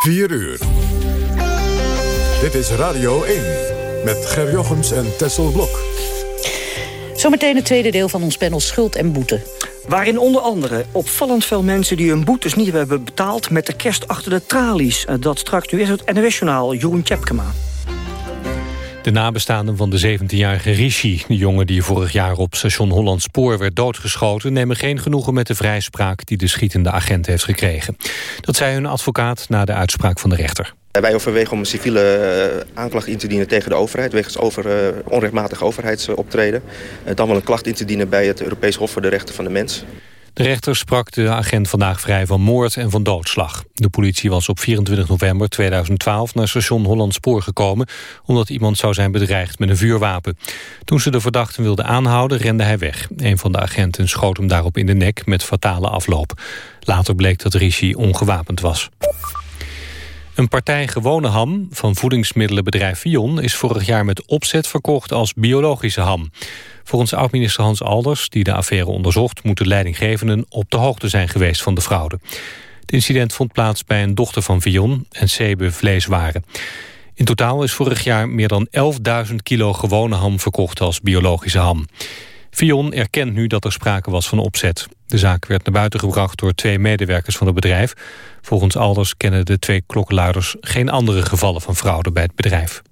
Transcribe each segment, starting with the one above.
4 uur. Dit is Radio 1 met Ger Jochems en Tessel Blok. Zometeen het tweede deel van ons panel Schuld en Boete. Waarin onder andere opvallend veel mensen die hun boetes niet hebben betaald... met de kerst achter de tralies. Eh, dat straks nu is het NOS-journaal Jeroen Tjepkema. De nabestaanden van de 17-jarige Rishi, de jongen die vorig jaar op station Holland Spoor werd doodgeschoten, nemen geen genoegen met de vrijspraak die de schietende agent heeft gekregen. Dat zei hun advocaat na de uitspraak van de rechter. Wij overwegen om een civiele eh, aanklacht in te dienen tegen de overheid... wegens over, uh, onrechtmatig overheidsoptreden. Uh, dan wel een klacht in te dienen bij het Europees Hof voor de Rechten van de Mens. De rechter sprak de agent vandaag vrij van moord en van doodslag. De politie was op 24 november 2012 naar station Holland Spoor gekomen... omdat iemand zou zijn bedreigd met een vuurwapen. Toen ze de verdachte wilden aanhouden, rende hij weg. Een van de agenten schoot hem daarop in de nek met fatale afloop. Later bleek dat Rishi ongewapend was. Een partij gewone ham van voedingsmiddelenbedrijf Vion... is vorig jaar met opzet verkocht als biologische ham. Volgens oud-minister Hans Alders, die de affaire onderzocht... moeten leidinggevenden op de hoogte zijn geweest van de fraude. Het incident vond plaats bij een dochter van Vion en Sebe Vleeswaren. In totaal is vorig jaar meer dan 11.000 kilo gewone ham verkocht als biologische ham. Vion erkent nu dat er sprake was van opzet. De zaak werd naar buiten gebracht door twee medewerkers van het bedrijf. Volgens Alders kennen de twee klokkenluiders geen andere gevallen van fraude bij het bedrijf.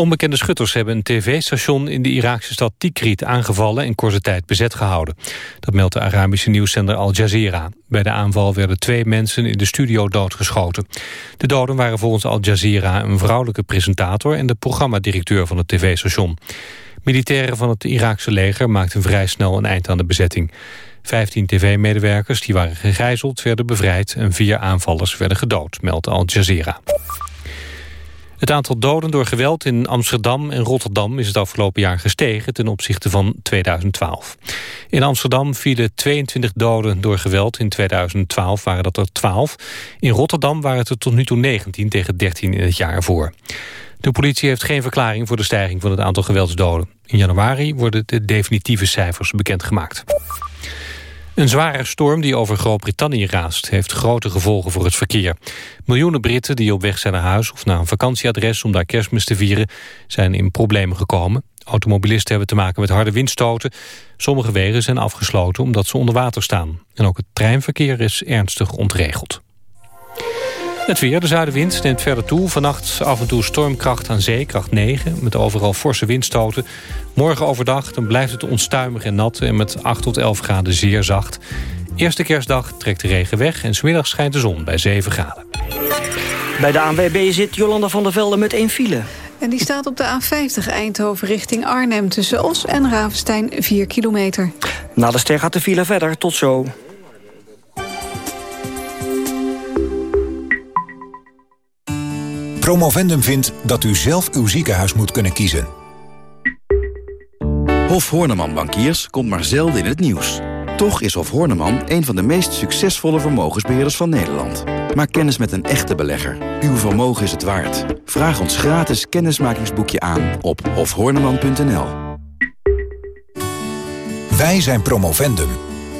Onbekende schutters hebben een tv-station in de Iraakse stad Tikrit aangevallen en korte tijd bezet gehouden. Dat meldt de Arabische nieuwszender Al Jazeera. Bij de aanval werden twee mensen in de studio doodgeschoten. De doden waren volgens Al Jazeera een vrouwelijke presentator en de programmadirecteur van het tv-station. Militairen van het Iraakse leger maakten vrij snel een eind aan de bezetting. Vijftien tv-medewerkers die waren gegijzeld werden bevrijd... en vier aanvallers werden gedood, meldt Al Jazeera. Het aantal doden door geweld in Amsterdam en Rotterdam is het afgelopen jaar gestegen ten opzichte van 2012. In Amsterdam vielen 22 doden door geweld. In 2012 waren dat er 12. In Rotterdam waren het er tot nu toe 19 tegen 13 in het jaar ervoor. De politie heeft geen verklaring voor de stijging van het aantal geweldsdoden. In januari worden de definitieve cijfers bekendgemaakt. Een zware storm die over Groot-Brittannië raast... heeft grote gevolgen voor het verkeer. Miljoenen Britten die op weg zijn naar huis of naar een vakantieadres... om daar kerstmis te vieren, zijn in problemen gekomen. Automobilisten hebben te maken met harde windstoten. Sommige wegen zijn afgesloten omdat ze onder water staan. En ook het treinverkeer is ernstig ontregeld. Het weer, de zuidenwind neemt verder toe. Vannacht af en toe stormkracht aan zee, kracht 9... met overal forse windstoten. Morgen overdag dan blijft het onstuimig en nat... en met 8 tot 11 graden zeer zacht. Eerste kerstdag trekt de regen weg... en smiddags schijnt de zon bij 7 graden. Bij de ANWB zit Jolanda van der Velde met één file. En die staat op de A50 Eindhoven richting Arnhem... tussen Os en Ravenstein 4 kilometer. Na de ster gaat de file verder. Tot zo. Promovendum vindt dat u zelf uw ziekenhuis moet kunnen kiezen. Hof Horneman Bankiers komt maar zelden in het nieuws. Toch is Hof Horneman een van de meest succesvolle vermogensbeheerders van Nederland. Maak kennis met een echte belegger. Uw vermogen is het waard. Vraag ons gratis kennismakingsboekje aan op hofhorneman.nl. Wij zijn Promovendum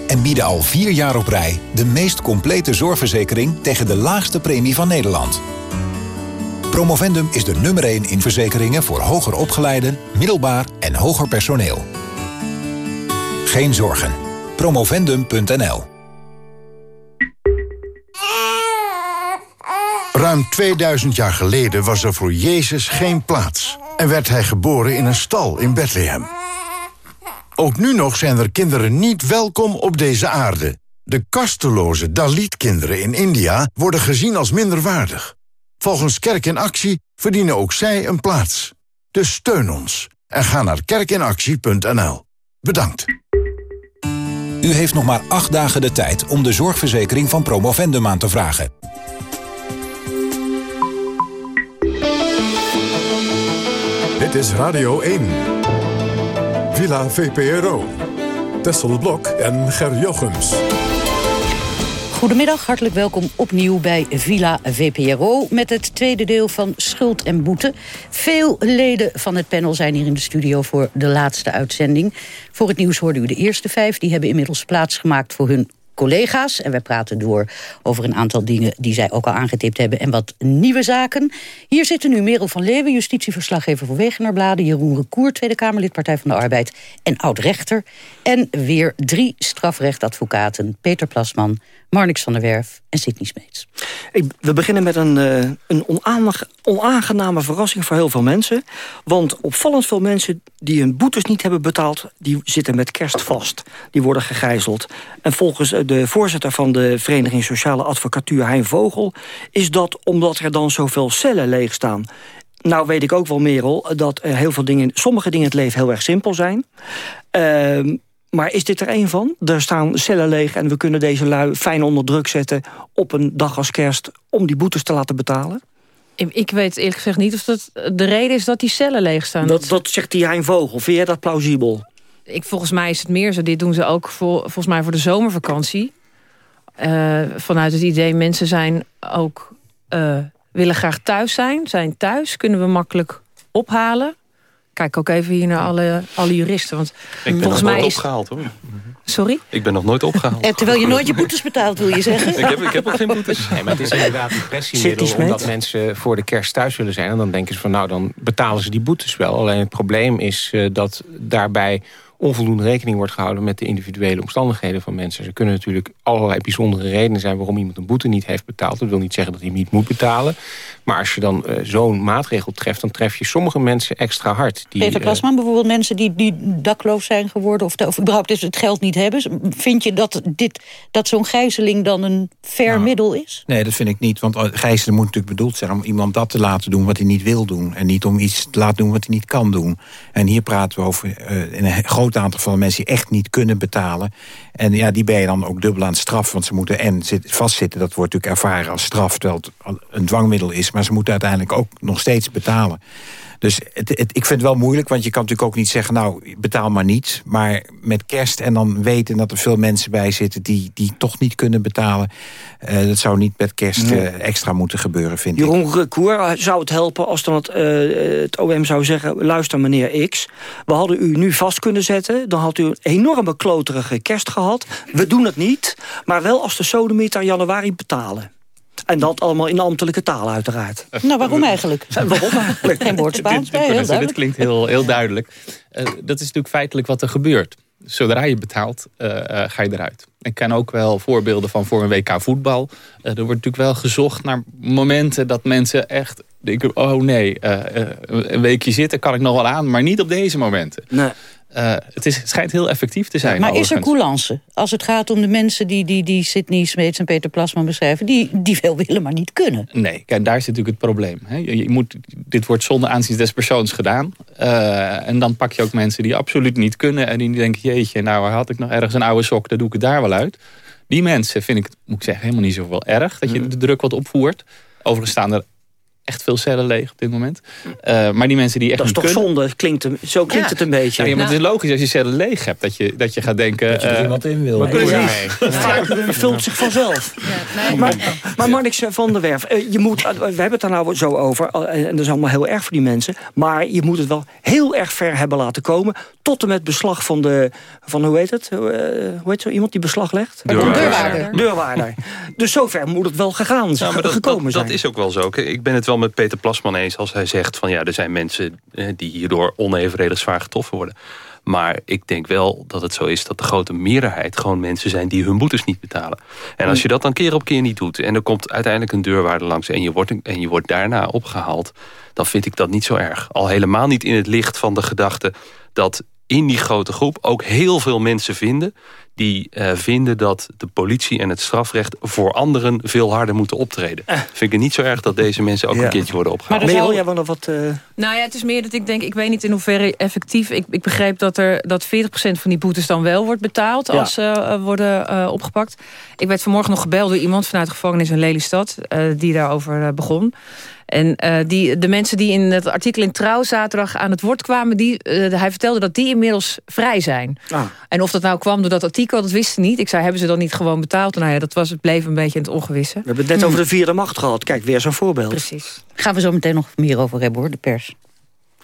en bieden al vier jaar op rij... de meest complete zorgverzekering tegen de laagste premie van Nederland. Promovendum is de nummer 1 in verzekeringen voor hoger opgeleiden, middelbaar en hoger personeel. Geen zorgen. Promovendum.nl Ruim 2000 jaar geleden was er voor Jezus geen plaats... en werd hij geboren in een stal in Bethlehem. Ook nu nog zijn er kinderen niet welkom op deze aarde. De kasteloze Dalit-kinderen in India worden gezien als minderwaardig. Volgens Kerk in Actie verdienen ook zij een plaats. Dus steun ons en ga naar kerkinactie.nl. Bedankt. U heeft nog maar acht dagen de tijd om de zorgverzekering van Promovendum aan te vragen. Dit is Radio 1. Villa VPRO. Tessel Blok en Ger Jochems. Goedemiddag, hartelijk welkom opnieuw bij Villa VPRO... met het tweede deel van Schuld en Boete. Veel leden van het panel zijn hier in de studio voor de laatste uitzending. Voor het nieuws hoorde u de eerste vijf. Die hebben inmiddels plaatsgemaakt voor hun collega's. En wij praten door over een aantal dingen die zij ook al aangetipt hebben... en wat nieuwe zaken. Hier zitten nu Merel van Leeuwen, justitieverslaggever voor Wegenerbladen... Jeroen Recour, Tweede Kamerlid Partij van de Arbeid en oud-rechter. En weer drie strafrechtadvocaten, Peter Plasman... Marnix van der Werf en Sidney Smeets. we beginnen met een, uh, een onaangename verrassing voor heel veel mensen. Want opvallend veel mensen die hun boetes niet hebben betaald... die zitten met kerst vast. Die worden gegijzeld. En volgens de voorzitter van de Vereniging Sociale Advocatuur... Hein Vogel, is dat omdat er dan zoveel cellen leeg staan. Nou weet ik ook wel, Merel, dat heel veel dingen, sommige dingen in het leven heel erg simpel zijn. Uh, maar is dit er één van? Er staan cellen leeg en we kunnen deze lui fijn onder druk zetten... op een dag als kerst om die boetes te laten betalen? Ik weet eerlijk gezegd niet of dat de reden is dat die cellen leeg staan. Dat, dat zegt die Hein Vogel. Vind jij dat plausibel? Ik, volgens mij is het meer zo. Dit doen ze ook voor, volgens mij voor de zomervakantie. Uh, vanuit het idee, mensen zijn ook, uh, willen graag thuis zijn. Zijn thuis, kunnen we makkelijk ophalen kijk ook even hier naar alle, alle juristen. Want ik ben volgens nog mij nooit is... opgehaald hoor. Sorry? Ik ben nog nooit opgehaald. En terwijl je nooit je boetes betaalt, wil je zeggen? ik, heb, ik heb ook geen boetes. Nee, maar het is inderdaad een pressiemiddel omdat mensen voor de kerst thuis willen zijn. En dan denken ze van nou, dan betalen ze die boetes wel. Alleen het probleem is uh, dat daarbij onvoldoende rekening wordt gehouden met de individuele omstandigheden van mensen. Er kunnen natuurlijk allerlei bijzondere redenen zijn waarom iemand een boete niet heeft betaald. Dat wil niet zeggen dat hij niet moet betalen. Maar als je dan uh, zo'n maatregel treft, dan tref je sommige mensen extra hard. Die, Peter Plasman, uh, bijvoorbeeld mensen die, die dakloos zijn geworden... of, of überhaupt dus het geld niet hebben. Vind je dat, dit, dat zo'n gijzeling dan een fair nou, middel is? Nee, dat vind ik niet. Want gijzelen moet natuurlijk bedoeld zijn om iemand dat te laten doen... wat hij niet wil doen. En niet om iets te laten doen wat hij niet kan doen. En hier praten we over uh, een groot aantal van de mensen die echt niet kunnen betalen. En ja, die ben je dan ook dubbel aan het straf. Want ze moeten en zit, vastzitten, dat wordt natuurlijk ervaren als straf... terwijl het een dwangmiddel is. Maar ze moeten uiteindelijk ook nog steeds betalen. Dus het, het, ik vind het wel moeilijk, want je kan natuurlijk ook niet zeggen... nou, betaal maar niet. Maar met kerst en dan weten dat er veel mensen bij zitten... die, die toch niet kunnen betalen. Uh, dat zou niet met kerst uh, extra moeten gebeuren, vind Jeroen ik. Jeroen Koer, zou het helpen als dan het, uh, het OM zou zeggen... luister meneer X, we hadden u nu vast kunnen zetten... dan had u een enorme kloterige kerst gehad. We doen het niet, maar wel als de sodemieter januari betalen. En dat allemaal in de ambtelijke taal uiteraard. Nou, waarom eigenlijk? waarom eigenlijk? Geen woord Spaans, dit, dit, dit, klinkt heel, heel duidelijk. Uh, dat is natuurlijk feitelijk wat er gebeurt. Zodra je betaalt, uh, uh, ga je eruit. Ik ken ook wel voorbeelden van voor een WK voetbal. er wordt natuurlijk wel gezocht naar momenten dat mensen echt denken... oh nee, een weekje zitten kan ik nog wel aan, maar niet op deze momenten. Nee. Uh, het, is, het schijnt heel effectief te zijn. Ja, maar is er coulance? Als het gaat om de mensen die, die, die Sidney Smeets en Peter Plasman beschrijven... die, die veel willen, maar niet kunnen. Nee, kijk, daar zit natuurlijk het probleem. Hè. Je, je, moet, dit wordt zonder aanzien des persoons gedaan. Uh, en dan pak je ook mensen die absoluut niet kunnen... en die denken, jeetje, nou had ik nog ergens een oude sok... dan doe ik het daar wel uit. Die mensen vind ik, moet ik zeggen, helemaal niet zo wel erg... dat je de druk wat opvoert. Overigens staan er echt veel cellen leeg op dit moment. Uh, maar die mensen die echt Dat is toch kunnen... zonde? Klinkt hem, zo klinkt Ja. het een beetje. Ja, maar het is logisch als je cellen leeg hebt. Dat je, dat je gaat denken... Dat je er eh, iemand in wil. wat doe je Precies. Het vult zich vanzelf. Maar, maar Marnix van der Werf, eh, je moet, we hebben het daar nou zo over... eh, en dat is allemaal heel erg voor die mensen... maar je moet het wel heel erg ver hebben laten komen... tot en met beslag van de... Van, hoe heet het? Eh, hoe heet zo iemand die beslag legt? Deurwaarder. Deurwaarder. Dus zover moet het wel gegaan maar dat, gekomen dat, zijn. dat is ook wel zo. Ik ben het wel met Peter Plasman eens als hij zegt van ja, er zijn mensen eh, die hierdoor onevenredig zwaar getroffen worden. Maar ik denk wel dat het zo is dat de grote meerderheid gewoon mensen zijn die hun boetes niet betalen. En als je dat dan keer op keer niet doet en er komt uiteindelijk een deurwaarde langs en je wordt, en je wordt daarna opgehaald, dan vind ik dat niet zo erg. Al helemaal niet in het licht van de gedachte dat in die grote groep ook heel veel mensen vinden... die eh, vinden dat de politie en het strafrecht voor anderen veel harder moeten optreden. Vind ik het niet zo erg dat deze mensen ook Ja. een keertje worden opgehaald. Maar Merel, jij wil nog wat... eh, Nou ja, het is meer dat ik denk, ik weet niet in hoeverre effectief. Ik, ik begreep dat, er, dat 40% van die boetes dan wel wordt betaald Ja. als ze eh, worden eh, opgepakt. Ik werd vanmorgen nog gebeld door iemand vanuit de gevangenis in Lelystad, eh, die daarover eh, begon. En eh, die, de mensen die in het artikel in Trouw zaterdag aan het woord kwamen... Die, eh, hij vertelde dat die inmiddels vrij zijn. ah. En of dat nou kwam door dat artikel, dat wist ze niet. Ik zei, hebben ze dan niet gewoon betaald? Nou ja, dat was, het bleef een beetje in het ongewisse. We hebben het net over de vierde macht gehad. Kijk, weer zo'n voorbeeld. Precies. Gaan we zo meteen nog meer over hebben, hoor, de pers.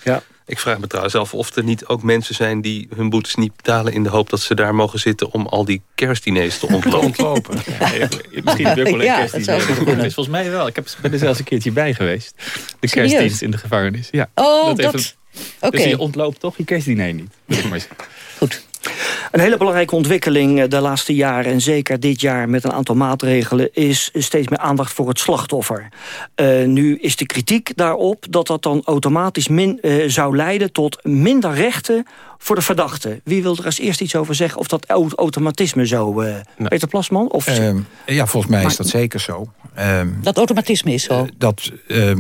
Ja. Ik vraag me trouwens af of er niet ook mensen zijn... die hun boetes niet betalen in de hoop dat ze daar mogen zitten... om al die kerstdiners te ontlopen. ontlopen. Ja, misschien heb wel een ja, kerstdiner. Volgens mij wel. Ik heb, ben er zelfs een keertje bij geweest. De kerstdienst in de gevangenis. Ja, oh, dat... dat... Okay. Dus je ontloopt toch je kerstdiner niet. Een hele belangrijke ontwikkeling eh, de laatste jaren... en zeker dit jaar met een aantal maatregelen... is steeds meer aandacht voor het slachtoffer. Uh, nu is de kritiek daarop dat dat dan automatisch min, uh, zou leiden... tot minder rechten voor de verdachte. Wie wil er als eerst iets over zeggen of dat automatisme zo... Uh, nou, Peter Plasman? Of... Uh, ja, volgens mij maar, is dat zeker zo. Uh, dat automatisme is zo? dat, ehm,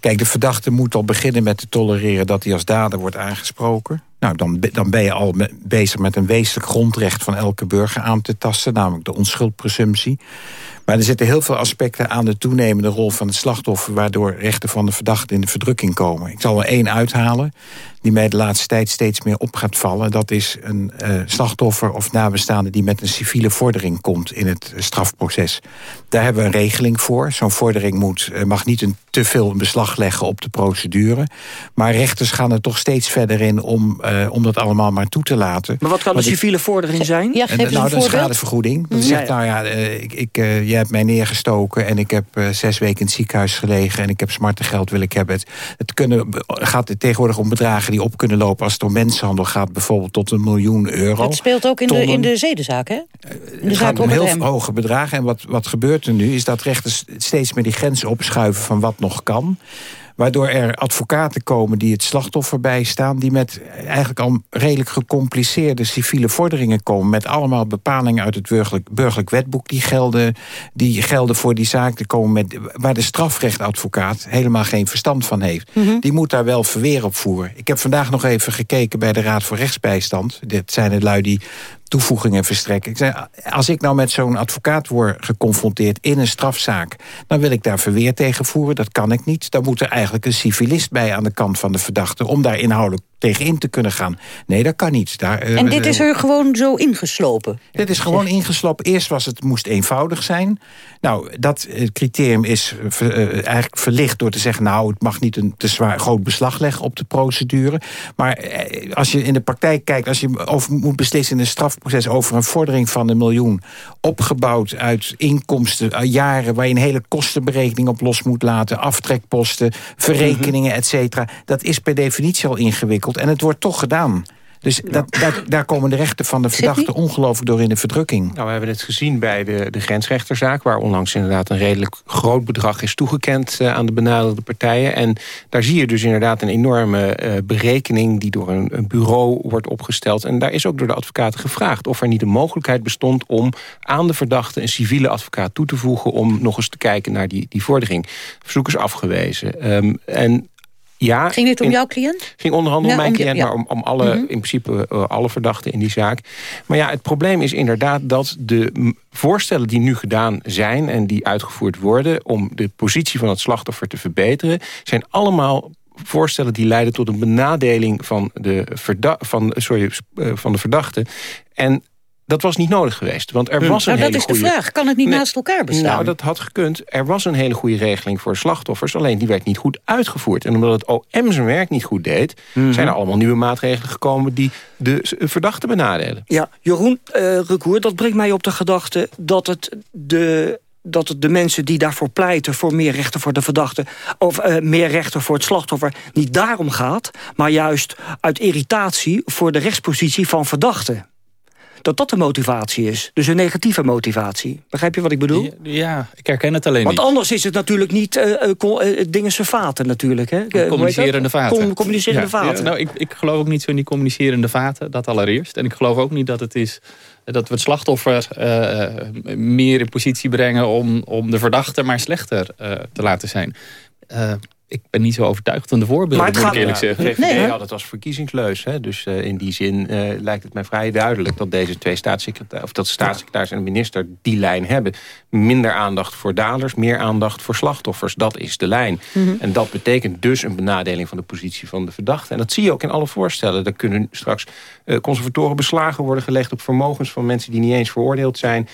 kijk, de verdachte moet al beginnen met te tolereren... dat hij als dader wordt aangesproken. Nou, dan, dan ben je al bezig met een wezenlijk grondrecht van elke burger aan te tasten, namelijk de onschuldpresumptie. Maar er zitten heel veel aspecten aan de toenemende rol van het slachtoffer... waardoor rechten van de verdachte in de verdrukking komen. Ik zal er één uithalen die mij de laatste tijd steeds meer op gaat vallen. Dat is een uh, slachtoffer of nabestaande die met een civiele vordering komt in het strafproces. Daar hebben we een regeling voor. Zo'n vordering moet, uh, mag niet een te veel beslag leggen op de procedure. Maar rechters gaan er toch steeds verder in om, uh, om dat allemaal maar toe te laten. Maar wat kan een civiele vordering zijn? Ja, geef nou, dat is schadevergoeding. Dat zegt, nou ja, ik, ik, hebt mij neergestoken en ik heb zes weken in het ziekenhuis gelegen en ik heb smartengeld wil ik hebben. Het, het kunnen, gaat tegenwoordig om bedragen die op kunnen lopen als het om mensenhandel gaat, bijvoorbeeld tot een miljoen euro. Het speelt ook in, de, in de zedenzaak, hè? In de het gaat om heel hoge bedragen. En wat, wat gebeurt er nu, is dat rechters steeds meer die grenzen opschuiven van wat nog kan. Waardoor er advocaten komen die het slachtoffer bijstaan... die met eigenlijk al redelijk gecompliceerde civiele vorderingen komen... met allemaal bepalingen uit het burgerlijk, burgerlijk wetboek die gelden, die gelden voor die zaak. te komen met, waar de strafrechtadvocaat helemaal geen verstand van heeft. Mhm. Die moet daar wel verweer op voeren. Ik heb vandaag nog even gekeken bij de Raad voor Rechtsbijstand. Dit zijn de lui die toevoegingen verstrekken. Ik zei, als ik nou met zo'n advocaat word geconfronteerd in een strafzaak... dan wil ik daar verweer tegen voeren, dat kan ik niet. Dan moet er eigenlijk een civilist bij aan de kant van de verdachte... om daar inhoudelijk tegenin te kunnen gaan. Nee, dat kan niet. Daar, uh, en dit is er gewoon zo ingeslopen? Dit is gewoon ingeslopen. Eerst was het moest eenvoudig zijn. Nou, dat eh, criterium is uh, eigenlijk verlicht door te zeggen... nou, het mag niet een te zwaar groot beslag leggen op de procedure. Maar uh, als je in de praktijk kijkt... als je over moet beslissen in een strafproces over een vordering van een miljoen... opgebouwd uit inkomsten, jaren... waar je een hele kostenberekening op los moet laten... aftrekposten, verrekeningen, et cetera... dat is per definitie al ingewikkeld. En het wordt toch gedaan. Dus dat, dat, daar komen de rechten van de verdachte ongelooflijk door in de verdrukking. Nou, we hebben het gezien bij de, de grensrechterzaak... waar onlangs inderdaad een redelijk groot bedrag is toegekend... Uh, aan de benadeelde partijen. En daar zie je dus inderdaad een enorme uh, berekening... die door een, een, bureau wordt opgesteld. En daar is ook door de advocaten gevraagd... of er niet de mogelijkheid bestond om aan de verdachte... een civiele advocaat toe te voegen... om nog eens te kijken naar die, die vordering. Verzoek is afgewezen. Um, en ja, ging dit om jouw cliënt? ging onder andere om mijn cliënt, maar om, om alle, mhm. in principe uh, alle verdachten in die zaak. Maar ja, het probleem is inderdaad dat de voorstellen die nu gedaan zijn... en die uitgevoerd worden om de positie van het slachtoffer te verbeteren... zijn allemaal voorstellen die leiden tot een benadeling van de, van, sorry, uh, van de verdachte. En dat was niet nodig geweest. Want er hm. was een nou, hele dat is de vraag. Kan het niet naast elkaar bestaan? Nou, dat had gekund. Er was een hele goede regeling voor slachtoffers. Alleen die werd niet goed uitgevoerd. En omdat het OM zijn werk niet goed deed... Mhm. zijn er allemaal nieuwe maatregelen gekomen... die de verdachte benadelen. Ja, Jeroen uh, Recour, dat brengt mij op de gedachte... dat het de dat het de mensen die daarvoor pleiten... voor meer rechten voor de verdachte... of uh, meer rechten voor het slachtoffer... niet daarom gaat, maar juist uit irritatie... voor de rechtspositie van verdachten dat dat de motivatie is. Dus een negatieve motivatie. Begrijp je wat ik bedoel? Ja, ik herken het alleen Want niet. anders is het natuurlijk niet uh, dingen vaten natuurlijk. Hè? Communicerende vaten. communicerende vaten. nou, ik, ik geloof ook niet zo in die communicerende vaten. Dat allereerst. En ik geloof ook niet dat het is dat we het slachtoffer uh, meer in positie brengen om, om de verdachte maar slechter uh, te laten zijn ik ben niet zo overtuigd van de voorbeelden, maar het moet ik eerlijk zeggen. VVD nee, had het als verkiezingsleus. Hè? Dus uh, in die zin uh, lijkt het mij vrij duidelijk... dat deze twee staatssecretaris, of dat staatssecretaris en de minister die lijn hebben. Minder aandacht voor daders, meer aandacht voor slachtoffers. Dat is de lijn. Mm -hmm. En dat betekent dus een benadeling van de positie van de verdachte. En dat zie je ook in alle voorstellen. Er kunnen straks uh, conservatoren beslagen worden gelegd... op vermogens van mensen die niet eens veroordeeld zijn.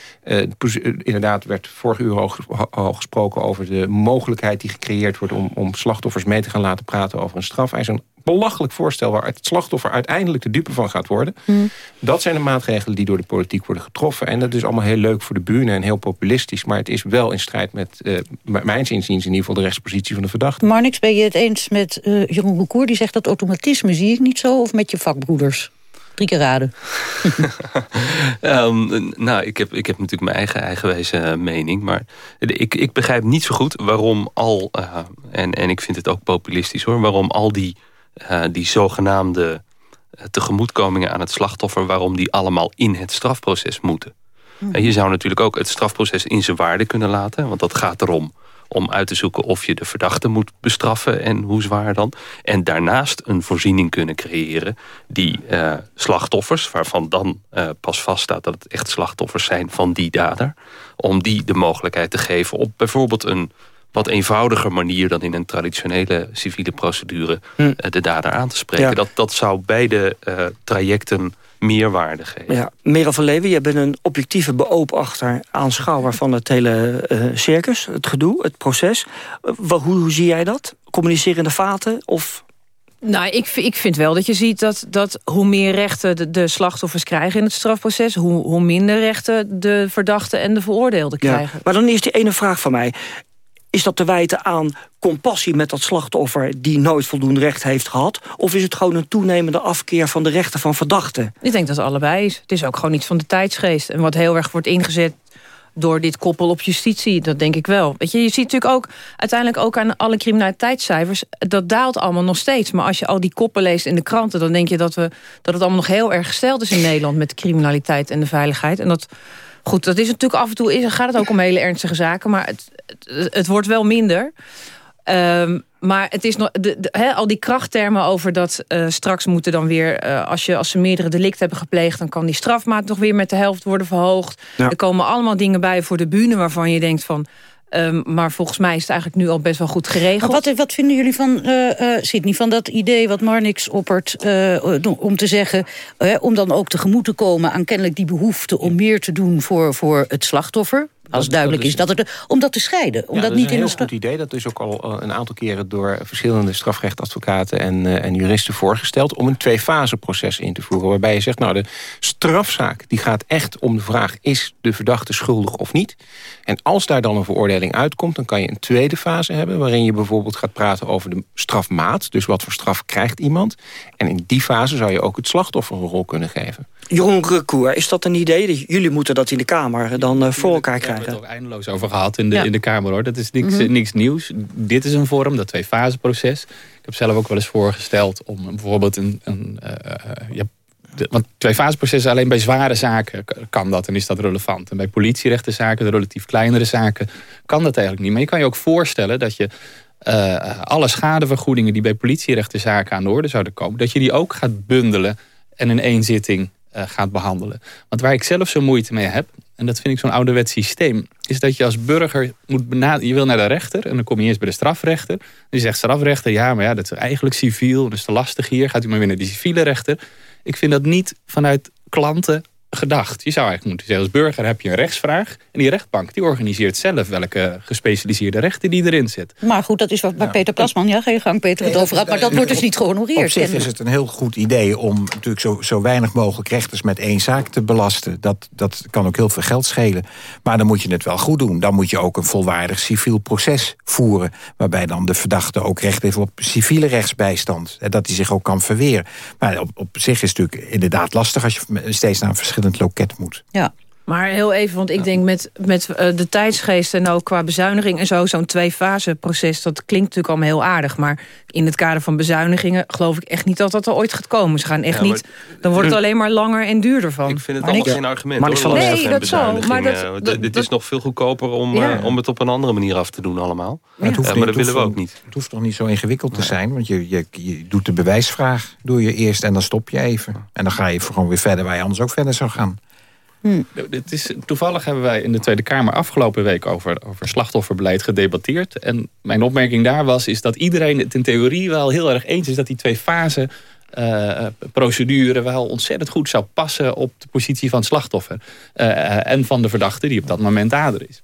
inderdaad werd vorige uur al gesproken over de mogelijkheid die gecreëerd wordt... om, om slachtoffers mee te gaan laten praten over een strafeis. Een belachelijk voorstel... waar het slachtoffer uiteindelijk de dupe van gaat worden. Hmm. Dat zijn de maatregelen die door de politiek worden getroffen. En dat is allemaal heel leuk voor de buren en heel populistisch. Maar het is wel in strijd met, uh, mijn inziens... in ieder geval de rechtspositie van de verdachte. Maar niks ben je het eens met uh, Jeroen? Die zegt dat automatisme zie ik niet zo. Of met je vakbroeders? Drie keer raden. um, nou, ik heb, ik heb natuurlijk mijn eigen eigenwijze mening. Maar ik, ik begrijp niet zo goed waarom al... Uh, en, en ik vind het ook populistisch hoor... waarom al die, uh, die zogenaamde tegemoetkomingen aan het slachtoffer... waarom die allemaal in het strafproces moeten. Hmm. En je zou natuurlijk ook het strafproces in zijn waarde kunnen laten. Want dat gaat erom om uit te zoeken of je de verdachte moet bestraffen en hoe zwaar dan. En daarnaast een voorziening kunnen creëren die uh, slachtoffers, waarvan dan uh, pas vaststaat dat het echt slachtoffers zijn van die dader, om die de mogelijkheid te geven op bijvoorbeeld een wat eenvoudiger manier dan in een traditionele civiele procedure hm. uh, de dader aan te spreken. Dat, dat zou beide trajecten meerwaarde geven. Ja, Merel van Leeuwen, jij bent een objectieve beoopachter... aanschouwer van het hele uh, circus, het gedoe, het proces. Uh, hoe, hoe zie jij dat? Communicerende vaten of... Nou, ik, ik vind wel dat je ziet dat, dat hoe meer rechten de, de slachtoffers krijgen in het strafproces... Hoe, hoe minder rechten de verdachten en de veroordeelden krijgen. Ja, maar dan is die ene vraag van mij. Is dat te wijten aan compassie met dat slachtoffer... die nooit voldoende recht heeft gehad? Of is het gewoon een toenemende afkeer van de rechten van verdachten? Ik denk dat het allebei is. Het is ook gewoon iets van de tijdsgeest. En wat heel erg wordt ingezet door dit koppel op justitie. Dat denk ik wel. Weet je, je ziet natuurlijk ook uiteindelijk ook aan alle criminaliteitscijfers... dat daalt allemaal nog steeds. Maar als je al die koppen leest in de kranten... dan denk je dat, we, dat het allemaal nog heel erg gesteld is in Nederland... met de criminaliteit en de veiligheid. En dat Goed, dat is natuurlijk af en toe is, gaat het ook om hele ernstige zaken, maar het, het, het wordt wel minder. Um, maar het is nog, de, de, al die krachttermen over dat uh, straks moeten dan weer... Uh, als, je, als ze meerdere delicten hebben gepleegd... dan kan die strafmaat nog weer met de helft worden verhoogd. Er komen allemaal dingen bij voor de bühne waarvan je denkt van... Um, maar volgens mij is het eigenlijk nu al best wel goed geregeld. wat, wat vinden jullie van, uh, uh, Sidney, van dat idee wat Marnix oppert... Uh, om te zeggen, om dan ook tegemoet te komen aan kennelijk die behoefte... om meer te doen voor, voor het slachtoffer? Als duidelijk is, dat het, om dat te scheiden. Om ja, dat, niet is een heel goed idee. Dat is ook al een aantal keren door verschillende strafrechtadvocaten en, en juristen voorgesteld... om een twee-fase proces in te voeren. Waarbij je zegt, nou de strafzaak die gaat echt om de vraag... is de verdachte schuldig of niet? En als daar dan een veroordeling uitkomt... dan kan je een tweede fase hebben... waarin je bijvoorbeeld gaat praten over de strafmaat. Dus wat voor straf krijgt iemand. En in die fase zou je ook het slachtoffer een rol kunnen geven. Jeroen Recour, is dat een idee? Jullie moeten dat in de Kamer dan uh, voor elkaar krijgen. We hebben het ook eindeloos over gehad in de, in de Kamer. hoor. Dat is niks, mm niks nieuws. Dit is een vorm, dat twee-fase-proces. Ik heb zelf ook wel eens voorgesteld om bijvoorbeeld een... een uh, ja, de, want twee-fase-processen alleen bij zware zaken kan dat en is dat relevant. En bij politierechtenzaken, de relatief kleinere zaken, kan dat eigenlijk niet. Maar je kan je ook voorstellen dat je uh, alle schadevergoedingen die bij politierechtenzaken aan de orde zouden komen, dat je die ook gaat bundelen en in één zitting uh, gaat behandelen. Want waar ik zelf zo moeite mee heb, en dat vind ik zo'n ouderwets systeem, is dat je als burger moet benaderen. Je wil naar de rechter en dan kom je eerst bij de strafrechter. Die zegt strafrechter, ja, maar ja, dat is eigenlijk civiel, dat is te lastig hier. Gaat u maar weer naar die civiele rechter. Ik vind dat niet vanuit klanten gedacht. Je zou eigenlijk moeten zeggen, als burger heb je een rechtsvraag. En die rechtbank die organiseert zelf welke gespecialiseerde rechten die erin zit. Maar goed, dat is wat bij Peter Plasman, ja, geen gang Peter het over had. Maar dat wordt dus niet gehonoreerd. Op zich is het een heel goed idee om natuurlijk zo, zo weinig mogelijk rechters met één zaak te belasten. Dat, dat kan ook heel veel geld schelen. Maar dan moet je het wel goed doen. Dan moet je ook een volwaardig civiel proces voeren. Waarbij dan de verdachte ook recht heeft op civiele rechtsbijstand. En dat hij zich ook kan verweren. Maar op, op zich is het natuurlijk inderdaad lastig als je steeds naar een verschillend loket moet. Ja. Maar heel even, want ik denk met, met uh, de tijdsgeest en ook qua bezuiniging en zo, zo'n twee-fase proces, dat klinkt natuurlijk allemaal heel aardig. Maar in het kader van bezuinigingen geloof ik echt niet dat dat er ooit gaat komen. Ze gaan echt niet, dan wordt het alleen maar langer en duurder van. Ik vind het allemaal geen argument. Maar hoor, nee, dat zal. Maar dat, dat, dit is nog veel goedkoper om, ja. uh, om het op een andere manier af te doen allemaal. Maar, ja. hoeft, maar dat willen we ook niet. Het hoeft nog niet zo ingewikkeld te zijn, want je, je, je doet de bewijsvraag, doe je eerst en dan stop je even. En dan ga je gewoon weer verder waar je anders ook verder zou gaan. Hmm. Het is, toevallig hebben wij in de Tweede Kamer afgelopen week over, over slachtofferbeleid gedebatteerd. En mijn opmerking daar was is dat iedereen het in theorie wel heel erg eens is dat die twee fasen uh, procedure wel ontzettend goed zou passen op de positie van slachtoffer. Uh, en van de verdachte die op dat moment dader is.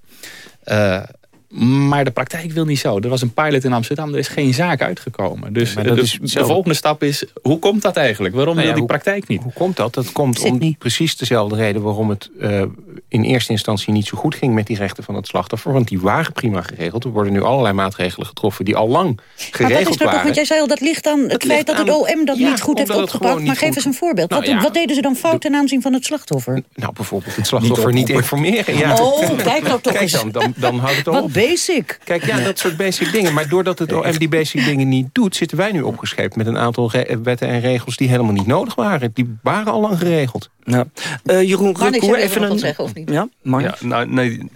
Maar de praktijk wil niet zo. Er was een pilot in Amsterdam, er is geen zaak uitgekomen. Dus, maar dat de, is de volgende stap is, hoe komt dat eigenlijk? Waarom Nou ja, wil die hoe- praktijk niet? Hoe komt dat? Dat komt om precies dezelfde reden waarom het eh, in eerste instantie niet zo goed ging met die rechten van het slachtoffer. Want die waren prima geregeld. Er worden nu allerlei maatregelen getroffen die al lang Maar geregeld wat is er toch, waren. want jij zei al, dat ligt aan het, feit dat het OM dat Ja, niet goed heeft opgepakt. Maar niet geef goed- eens een voorbeeld. Nou wat, ja. wat deden ze dan fout ten aanzien van het slachtoffer? Nou, bijvoorbeeld het slachtoffer niet, informeren. Ja. Oh, kijk nou toch Kijk eens. dan, dan, dan houdt het op. basic. Kijk, ja, dat soort basic dingen. Maar doordat het OM die basic dingen niet doet... zitten wij nu opgescheept met een aantal wetten en regels... die helemaal niet nodig waren. Die waren al lang geregeld. Ja. Eh, Jeroen wil even nog een... zeggen, of niet? Ja, Marnix? Ja, nou, nee,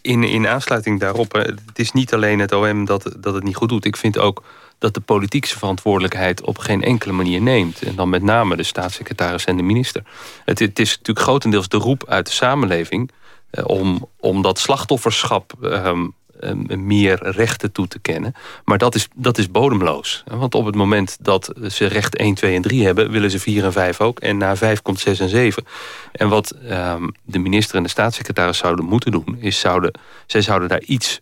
in, in aansluiting daarop, hè, het is niet alleen het OM dat, dat het niet goed doet. Ik vind ook dat de politiek zijn verantwoordelijkheid op geen enkele manier neemt. En dan met name de staatssecretaris en de minister. Het, het is natuurlijk grotendeels de roep uit de samenleving... eh, om, om dat slachtofferschap ehm, meer rechten toe te kennen. Maar dat is, dat is bodemloos. Want op het moment dat ze recht 1, 2 en 3 hebben... willen ze 4 en 5 ook. En na 5 komt 6 en 7. En wat ehm, de minister en de staatssecretaris zouden moeten doen... is zouden, zij zouden daar iets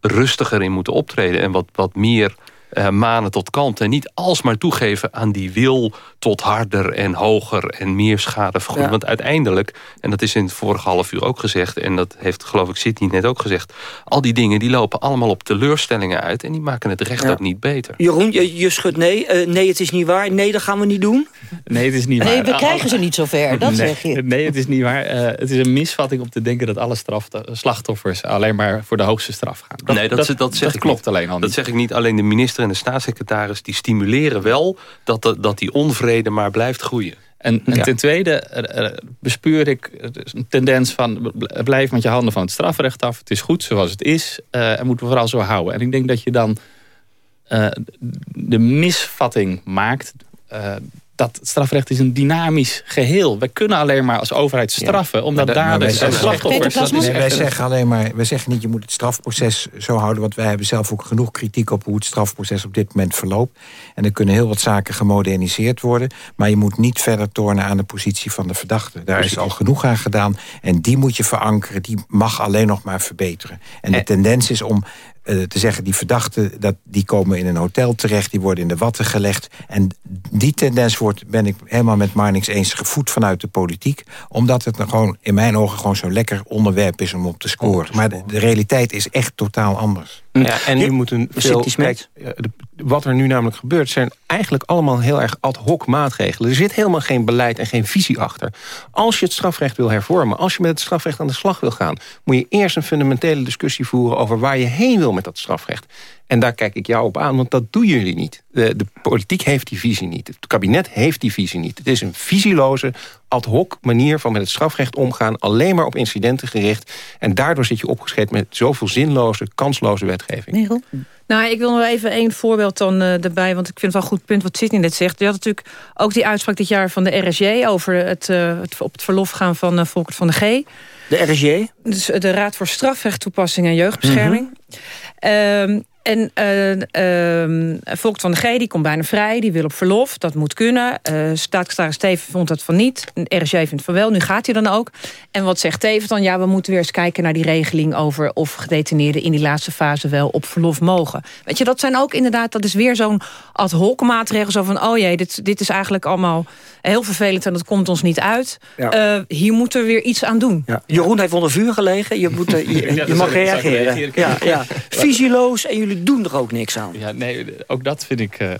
rustiger in moeten optreden... en wat, wat meer eh, manen tot kant. En niet alsmaar toegeven aan die wil tot harder en hoger... en meer schadevergoeding. Ja. Want uiteindelijk, en dat is in het vorige half uur ook gezegd... en dat heeft geloof ik Sidney net ook gezegd... al die dingen die lopen allemaal op teleurstellingen uit... en die maken het recht Ja. ook niet beter. Jeroen, je, je schudt nee. Eh, nee, het is niet waar. Nee, dat gaan we niet doen. Nee, het is niet Nee, waar. we krijgen ze niet zover, dat nee, zeg je. Nee, het is niet waar. Eh, het is een misvatting om te denken dat alle straf, slachtoffers alleen maar voor de hoogste straf gaan. nee, dat, dat, zeg ik klopt niet. alleen al Dat zeg ik niet. Alleen de minister en de staatssecretaris... die stimuleren wel dat, dat, dat die onvrede maar blijft groeien. En, en ten tweede bespeur ik een tendens van... bl- blijf met je handen van het strafrecht af. Het is goed zoals het is. eh, en moeten we vooral zo houden. En ik denk dat je dan eh, de misvatting maakt... eh, dat strafrecht is een dynamisch geheel. We kunnen alleen maar als overheid straffen... omdat Maar dat- maar wij daders en zeggen- slachtoffers... dat is Nee, echt wij zeggen alleen maar, wij zeggen niet je moet het strafproces zo houden, want wij hebben zelf ook genoeg kritiek op hoe het strafproces op dit moment verloopt. En er kunnen heel wat zaken gemoderniseerd worden, maar je moet niet verder tornen aan de positie van de verdachte. Daar is al genoeg aan gedaan en die moet je verankeren, die mag alleen nog maar verbeteren. En de tendens is om te zeggen, die verdachten dat, die komen in een hotel terecht, die worden in de watten gelegd. En die tendens wordt, ben ik helemaal met Marnix eens, gevoed vanuit de politiek. Omdat het gewoon, in mijn ogen gewoon zo'n lekker onderwerp is om op te scoren. Maar de, de realiteit is echt totaal anders. Ja, en je moet een veel... Kijk, eh, de- wat er nu namelijk gebeurt... zijn eigenlijk allemaal heel erg ad hoc maatregelen. Er zit helemaal geen beleid en geen visie achter. Als je het strafrecht wil hervormen... als je met het strafrecht aan de slag wil gaan... moet je eerst een fundamentele discussie voeren... over waar je heen wil met dat strafrecht. En daar kijk ik jou op aan, want dat doen jullie niet. De, de politiek heeft die visie niet. Het kabinet heeft die visie niet. Het is een visieloze, ad hoc manier van met het strafrecht omgaan... alleen maar op incidenten gericht. En daardoor zit je opgescheept met zoveel zinloze, kansloze wetgeving. Nou, ik wil nog even één voorbeeld dan eh, erbij... want ik vind het wel een goed punt wat Sidney net zegt. Je had natuurlijk ook die uitspraak dit jaar van de RSJ... over het, eh, het op het verlof gaan van uh, Volkert van de G. De RSJ? Dus de Raad voor Strafrecht, Toepassing en Jeugdbescherming. Mm en uh, Volkert van de G die komt bijna vrij, die wil op verlof. Dat moet kunnen. Uh, Staatssecretaris Teven vond dat van niet. RSJ vindt van wel, nu gaat hij dan ook. En wat zegt Teven dan? Ja, we moeten weer eens kijken naar die regeling... over of gedetineerden in die laatste fase wel op verlof mogen. Weet je, dat zijn ook inderdaad... dat is weer zo'n ad hoc maatregel. Zo van, oh jee, dit, dit is eigenlijk allemaal heel vervelend... en dat komt ons niet uit. Ja. Uh, hier moeten we weer iets aan doen. Ja. Jeroen heeft onder vuur gelegen. Je, moet, je, je, je mag reageren. reageren. Ja, ja. Visieloos en jullie doen er ook niks aan. Ja, nee, ook dat vind ik uh,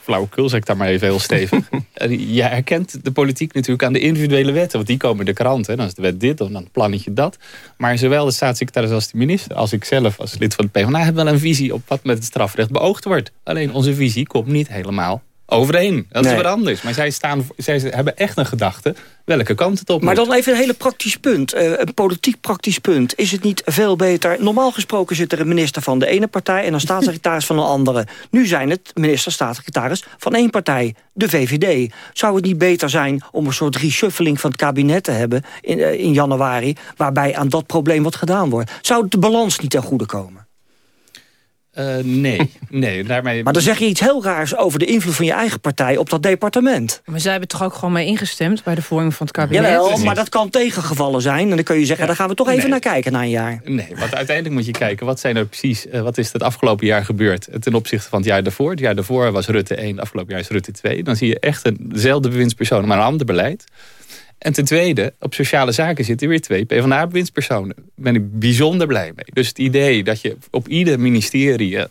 flauwekul, zeg ik daar maar even heel stevig. je herkent de politiek natuurlijk aan de individuele wetten. Want die komen in de krant. Hè. Dan is de wet dit of dan het plannetje dat. Maar zowel de staatssecretaris als de minister... als ik zelf als lid van de PvdA... hebben wel een visie op wat met het strafrecht beoogd wordt. Alleen onze visie komt niet helemaal overeen. Dat nee. is wat anders. Maar zij, staan, zij hebben echt een gedachte welke kant het op Maar dan even een hele praktisch punt. Uh, een politiek praktisch punt. Is het niet veel beter... Normaal gesproken zit er een minister van de ene partij... en een staatssecretaris van een andere. Nu zijn het minister-staatssecretaris van één partij. De VVD. Zou het niet beter zijn om een soort reshuffling van het kabinet te hebben... in, uh, in januari, waarbij aan dat probleem wat gedaan wordt? Zou de balans niet ten goede komen? Uh, nee, nee. Daarmee... Maar dan zeg je iets heel raars over de invloed van je eigen partij op dat departement. Maar zij hebben toch ook gewoon mee ingestemd bij de vorming van het kabinet? Jawel, maar dat kan tegengevallen zijn. En dan kun je zeggen, ja. daar gaan we toch even naar kijken na een jaar. Nee, want uiteindelijk moet je kijken, wat zijn er precies, uh, wat is het afgelopen jaar gebeurd ten opzichte van het jaar daarvoor. Het jaar daarvoor was Rutte 1, afgelopen jaar is Rutte 2. Dan zie je echt een, dezelfde bewindspersoon, maar een ander beleid. En ten tweede, op sociale zaken zitten weer twee PvdA-bewindspersonen. Daar ben ik bijzonder blij mee. Dus het idee dat je op ieder ministerie uh,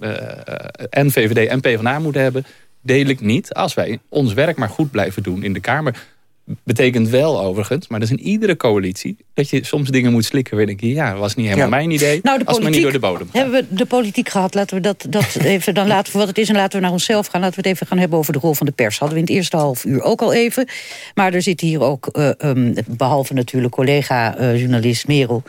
en VVD en PvdA moet hebben... deel ik niet. Als wij ons werk maar goed blijven doen in de Kamer betekent wel overigens, maar dat is in iedere coalitie... dat je soms dingen moet slikken denk je... ja, dat was niet helemaal mijn idee, nou, de als maar niet door de bodem gaat. Hebben we de politiek gehad, laten we dat, dat even dan laten we wat het is... en laten we naar onszelf gaan. Laten we het even gaan hebben over de rol van de pers. Hadden we in het eerste half uur ook al even. Maar er zit hier ook, uh, um, behalve natuurlijk collega-journalist uh, Merel...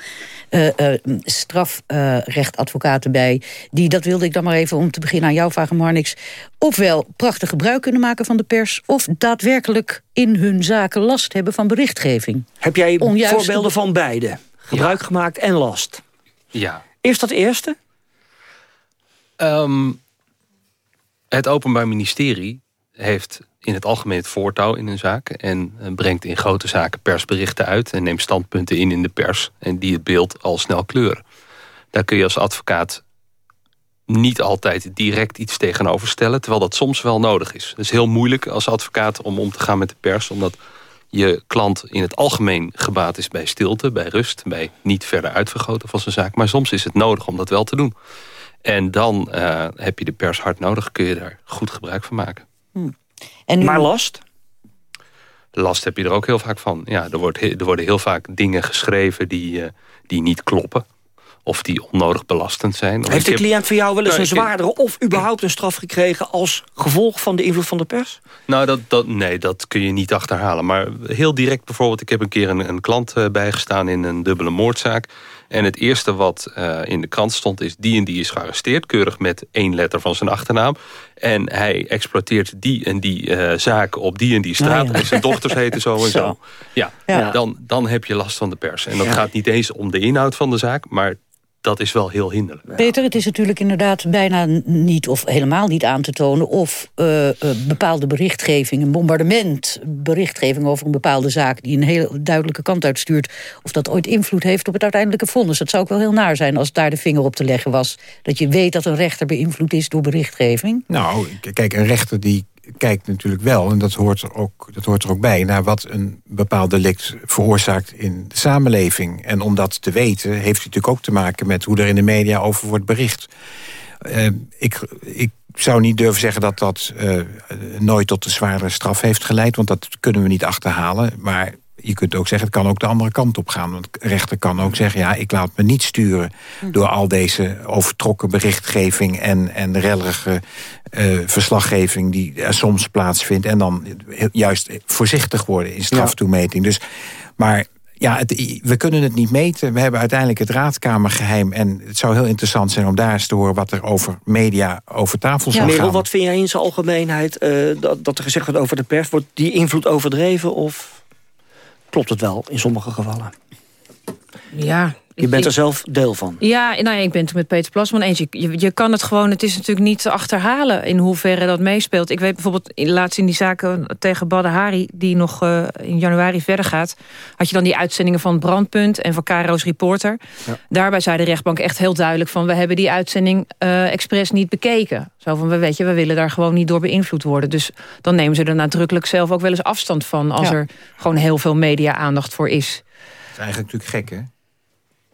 Uh, uh, strafrechtadvocaten bij. Die, dat wilde ik dan maar even om te beginnen aan jou vragen, Marnix. Ofwel prachtig gebruik kunnen maken van de pers... of daadwerkelijk in hun zaken last hebben van berichtgeving. Heb jij Onjuist voorbeelden van beide? Gebruik gemaakt en last? Ja. Eerst dat eerste? Um, het Openbaar Ministerie heeft in het algemeen het voortouw in een zaak... en eh, brengt in grote zaken persberichten uit... en neemt standpunten in in de pers... en die het beeld al snel kleuren. Daar kun je als advocaat niet altijd direct iets tegenover stellen... terwijl dat soms wel nodig is. Het is heel moeilijk als advocaat om om te gaan met de pers... omdat je klant in het algemeen gebaat is bij stilte, bij rust... bij niet verder uitvergroten van zijn zaak. Maar soms is het nodig om dat wel te doen. En dan uh, heb je de pers hard nodig, kun je daar goed gebruik van maken. Hmm. En Maar last? Last heb je er ook heel vaak van. Ja, er, wordt, er worden heel vaak dingen geschreven die, uh, die niet kloppen of die onnodig belastend zijn. Heeft de cliënt van jou wel eens nou, een zwaardere of überhaupt een straf gekregen als gevolg van de invloed van de pers? Nou, dat, dat, nee, dat kun je niet achterhalen. Maar heel direct bijvoorbeeld, ik heb een keer een, een klant uh, bijgestaan in een dubbele moordzaak. En het eerste wat uh, in de krant stond is... die en die is gearresteerd, keurig met één letter van zijn achternaam. En hij exploiteert die en die uh, zaken op die en die straat. Nou, En zijn dochters heten zo en zo. zo. Ja, ja, Dan, dan heb je last van de pers. En dat gaat niet eens om de inhoud van de zaak... maar dat is wel heel hinderlijk. Peter, het is natuurlijk inderdaad bijna niet of helemaal niet aan te tonen... of uh, bepaalde berichtgeving, een bombardement, berichtgeving over een bepaalde zaak... die een hele duidelijke kant uitstuurt... of dat ooit invloed heeft op het uiteindelijke vonnis. Het zou ook wel heel naar zijn als daar de vinger op te leggen was. Dat je weet dat een rechter beïnvloed is door berichtgeving. Nou, kijk, een rechter die kijkt natuurlijk wel, en dat hoort, er ook, dat hoort er ook bij... naar wat een bepaald delict veroorzaakt in de samenleving. En om dat te weten heeft het natuurlijk ook te maken... met hoe er in de media over wordt bericht. Uh, ik, ik zou niet durven zeggen dat dat uh, nooit tot een zware straf heeft geleid... want dat kunnen we niet achterhalen. Maar je kunt ook zeggen, het kan ook de andere kant op gaan. Want de rechter kan ook zeggen, ja, ik laat me niet sturen... Door al deze overtrokken berichtgeving en, en rellige uh, verslaggeving... die er soms plaatsvindt. En dan juist voorzichtig worden in straftoemeting. Dus, maar ja, het, we kunnen het niet meten. We hebben uiteindelijk het raadkamergeheim. En het zou heel interessant zijn om daar eens te horen... wat er over media over tafel zal ja, gaan. wat vind jij in zijn algemeenheid... Uh, dat, dat er gezegd wordt over de pers? Wordt die invloed overdreven of klopt het wel in sommige gevallen. Ja, je bent er zelf deel van. Ja, nou ja, ik ben het met Peter Plasman eens. Je, je, kan het gewoon, het is natuurlijk niet te achterhalen... in hoeverre dat meespeelt. Ik weet bijvoorbeeld, laatst in die zaken tegen Badde Hari... die nog uh, in januari verder gaat... had je dan die uitzendingen van Brandpunt en van Caro's Reporter. Ja. Daarbij zei de rechtbank echt heel duidelijk van... we hebben die uitzending uh, expres niet bekeken. Zo van, we, weet je, we willen daar gewoon niet door beïnvloed worden. Dus dan nemen ze er nadrukkelijk zelf ook wel eens afstand van... als ja. er gewoon heel veel media-aandacht voor is. Dat is eigenlijk natuurlijk gek, hè?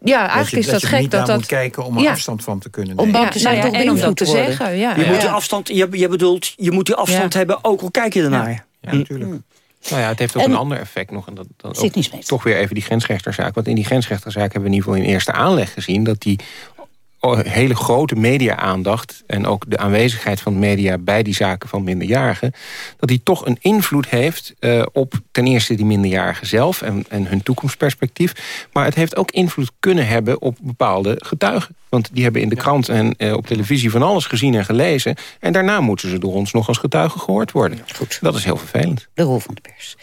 Ja, eigenlijk is dat, dat gek. dat dat moet kijken om er ja. afstand van te kunnen nemen. Om bang te zijn ja, en om dat te zeggen. Ja. Je, moet die afstand, je, je bedoelt, je moet die afstand hebben, ook al kijk je ernaar. Ja, natuurlijk. Mm. Nou ja, het heeft ook en, een ander effect nog. En dat, dat ook, toch weer even die grensrechterzaak. Want in die grensrechterzaak hebben we in ieder geval in eerste aanleg gezien... dat die hele grote media-aandacht... en ook de aanwezigheid van media bij die zaken van minderjarigen... dat die toch een invloed heeft uh, op ten eerste die minderjarigen zelf... En, en hun toekomstperspectief. Maar het heeft ook invloed kunnen hebben op bepaalde getuigen. Want die hebben in de krant en uh, op televisie van alles gezien en gelezen. En daarna moeten ze door ons nog als getuigen gehoord worden. Goed. Dat is heel vervelend. De rol van de pers.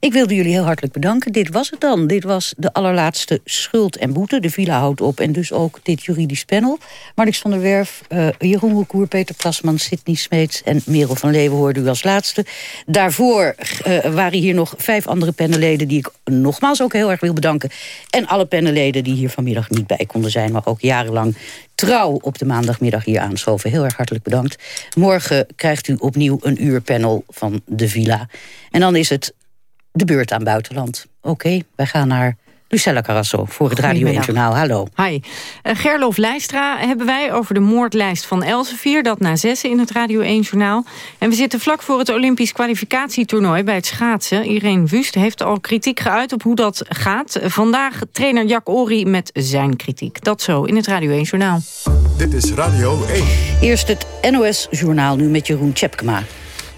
Ik wilde jullie heel hartelijk bedanken. Dit was het dan. Dit was de allerlaatste schuld en boete. De villa houdt op en dus ook dit juridisch panel. Marnix van der Werf, uh, Jeroen Recour, Peter Plasman, Sidney Smeets... en Merel van Leeuwen hoorde u als laatste. Daarvoor uh, waren hier nog vijf andere panelleden... die ik nogmaals ook heel erg wil bedanken. En alle panelleden die hier vanmiddag niet bij konden zijn... maar ook jarenlang trouw op de maandagmiddag hier aanschoven. Heel erg hartelijk bedankt. Morgen krijgt u opnieuw een uur panel van de Villa. En dan is het de beurt aan buitenland. Oké, wij gaan naar Lucella Carrasso voor het Radio 1 Journaal. Hallo. Hi. Uh, Gerlof Leistra hebben wij over de moordlijst van Elsevier. Dat na zessen in het Radio 1 Journaal. En we zitten vlak voor het Olympisch kwalificatietoernooi bij het schaatsen. Irene Wust heeft al kritiek geuit op hoe dat gaat. Vandaag trainer Jack Ori met zijn kritiek. Dat zo in het Radio 1 Journaal. Dit is Radio 1. Eerst het NOS Journaal nu met Jeroen Tjepkema.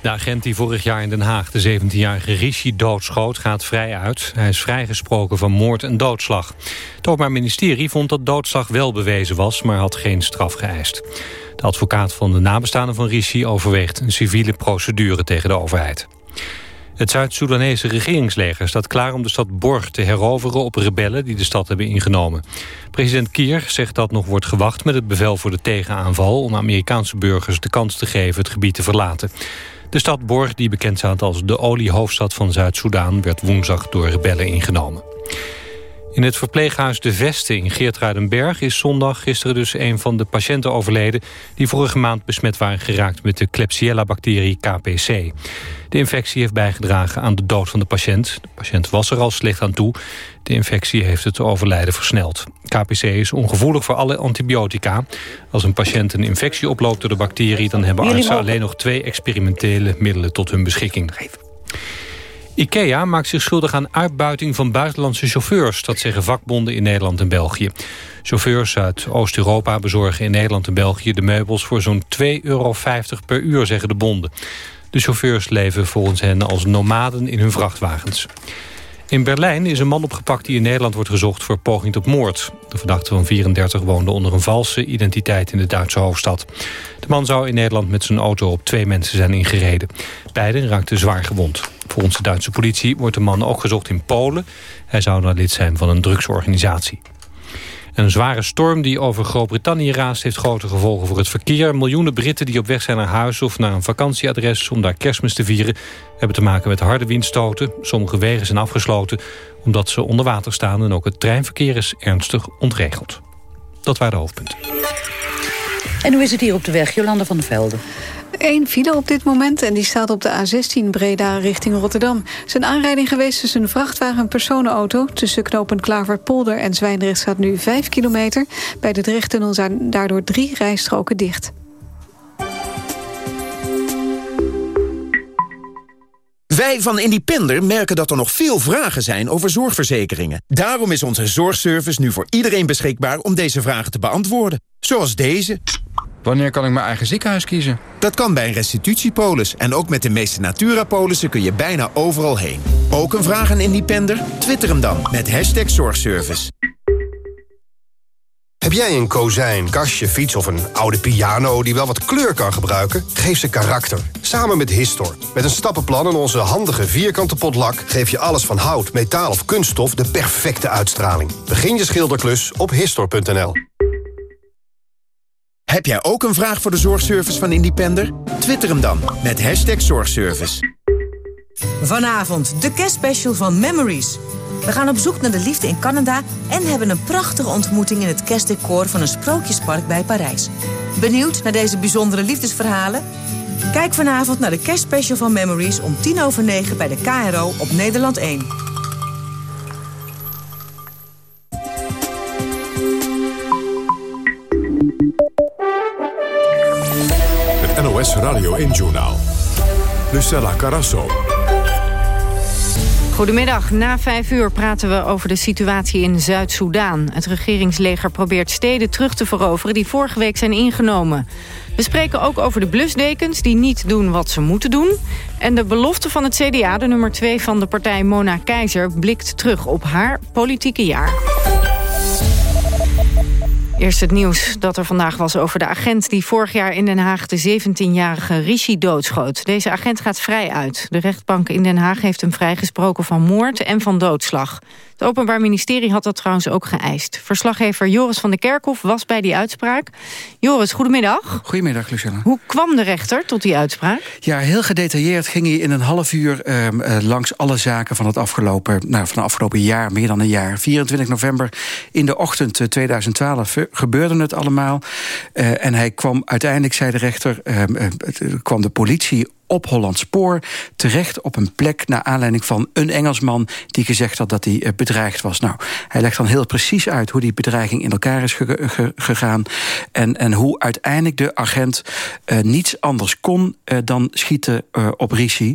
De agent die vorig jaar in Den Haag de 17-jarige Rishi doodschoot gaat vrij uit. Hij is vrijgesproken van moord en doodslag. Het Openbaar Ministerie vond dat doodslag wel bewezen was... maar had geen straf geëist. De advocaat van de nabestaanden van Rishi overweegt een civiele procedure tegen de overheid. Het Zuid-Soedanese regeringsleger staat klaar om de stad Borg te heroveren op rebellen die de stad hebben ingenomen. President Kier zegt dat nog wordt gewacht met het bevel voor de tegenaanval om Amerikaanse burgers de kans te geven het gebied te verlaten. De stad Borg, die bekend staat als de oliehoofdstad van Zuid-Soedan... werd woensdag door rebellen ingenomen. In het verpleeghuis De Veste in Geertruidenberg is zondag gisteren dus een van de patiënten overleden die vorige maand besmet waren geraakt met de Klebsiella-bacterie KPC. De infectie heeft bijgedragen aan de dood van de patiënt. De patiënt was er al slecht aan toe. De infectie heeft het overlijden versneld. KPC is ongevoelig voor alle antibiotica. Als een patiënt een infectie oploopt door de bacterie... dan hebben artsen alleen nog twee experimentele middelen tot hun beschikking. IKEA maakt zich schuldig aan uitbuiting van buitenlandse chauffeurs. Dat zeggen vakbonden in Nederland en België. Chauffeurs uit Oost-Europa bezorgen in Nederland en België de meubels voor zo'n 2,50 euro per uur, zeggen de bonden. De chauffeurs leven volgens hen als nomaden in hun vrachtwagens. In Berlijn is een man opgepakt die in Nederland wordt gezocht voor poging tot moord. De verdachte van 34 woonde onder een valse identiteit in de Duitse hoofdstad. De man zou in Nederland met zijn auto op twee mensen zijn ingereden. Beiden raakten zwaar gewond. Volgens de Duitse politie wordt de man ook gezocht in Polen. Hij zou dan lid zijn van een drugsorganisatie. Een zware storm die over Groot-Brittannië raast... heeft grote gevolgen voor het verkeer. Miljoenen Britten die op weg zijn naar huis of naar een vakantieadres... om daar kerstmis te vieren, hebben te maken met harde windstoten. Sommige wegen zijn afgesloten omdat ze onder water staan... en ook het treinverkeer is ernstig ontregeld. Dat waren de hoofdpunten. En hoe is het hier op de weg, Jolanda van der Velde? Eén file op dit moment en die staat op de A16 Breda richting Rotterdam. Er een aanrijding geweest tussen een vrachtwagen en personenauto. Tussen knopen Klaverpolder en Zwijndrecht staat nu 5 kilometer. Bij de Drechttunnel zijn daardoor drie rijstroken dicht. Wij van Independer merken dat er nog veel vragen zijn over zorgverzekeringen. Daarom is onze zorgservice nu voor iedereen beschikbaar om deze vragen te beantwoorden. Zoals deze. Wanneer kan ik mijn eigen ziekenhuis kiezen? Dat kan bij een restitutiepolis. En ook met de meeste Natura-polissen kun je bijna overal heen. Ook een vraag aan Independer? Twitter hem dan met hashtag zorgservice. Heb jij een kozijn, kastje, fiets of een oude piano die wel wat kleur kan gebruiken? Geef ze karakter. Samen met Histor. Met een stappenplan en onze handige vierkante potlak... geef je alles van hout, metaal of kunststof de perfecte uitstraling. Begin je schilderklus op Histor.nl. Heb jij ook een vraag voor de zorgservice van Independer? Twitter hem dan met hashtag zorgservice. Vanavond de kerstspecial van Memories. We gaan op zoek naar de liefde in Canada... en hebben een prachtige ontmoeting in het kerstdecor van een sprookjespark bij Parijs. Benieuwd naar deze bijzondere liefdesverhalen? Kijk vanavond naar de kerstspecial van Memories om tien over negen bij de KRO op Nederland 1. NOS Radio 1-journaal. Lucella Carasso. Goedemiddag. Na vijf uur praten we over de situatie in Zuid-Soedan. Het regeringsleger probeert steden terug te veroveren die vorige week zijn ingenomen. We spreken ook over de blusdekens die niet doen wat ze moeten doen. En de belofte van het CDA, de nummer twee van de partij Mona Keizer... blikt terug op haar politieke jaar. Eerst het nieuws dat er vandaag was over de agent... die vorig jaar in Den Haag de 17-jarige Rishi doodschoot. Deze agent gaat vrij uit. De rechtbank in Den Haag heeft hem vrijgesproken van moord en van doodslag. Het Openbaar Ministerie had dat trouwens ook geëist. Verslaggever Joris van der Kerkhof was bij die uitspraak. Joris, goedemiddag. Goedemiddag, Luciana. Hoe kwam de rechter tot die uitspraak? Ja, heel gedetailleerd ging hij in een half uur uh, langs alle zaken van het afgelopen, nou, van het afgelopen jaar, meer dan een jaar. 24 november in de ochtend 2012 eh, gebeurde het allemaal. Uh, en hij kwam uiteindelijk, zei de rechter, ehm, kwam de politie op Holland Spoor terecht op een plek... naar aanleiding van een Engelsman die gezegd had dat hij eh, bedreigd was. Nou, hij legt dan heel precies uit hoe die bedreiging in elkaar is gegaan... En, en hoe uiteindelijk de agent uh, niets anders kon uh, dan schieten op Rishi.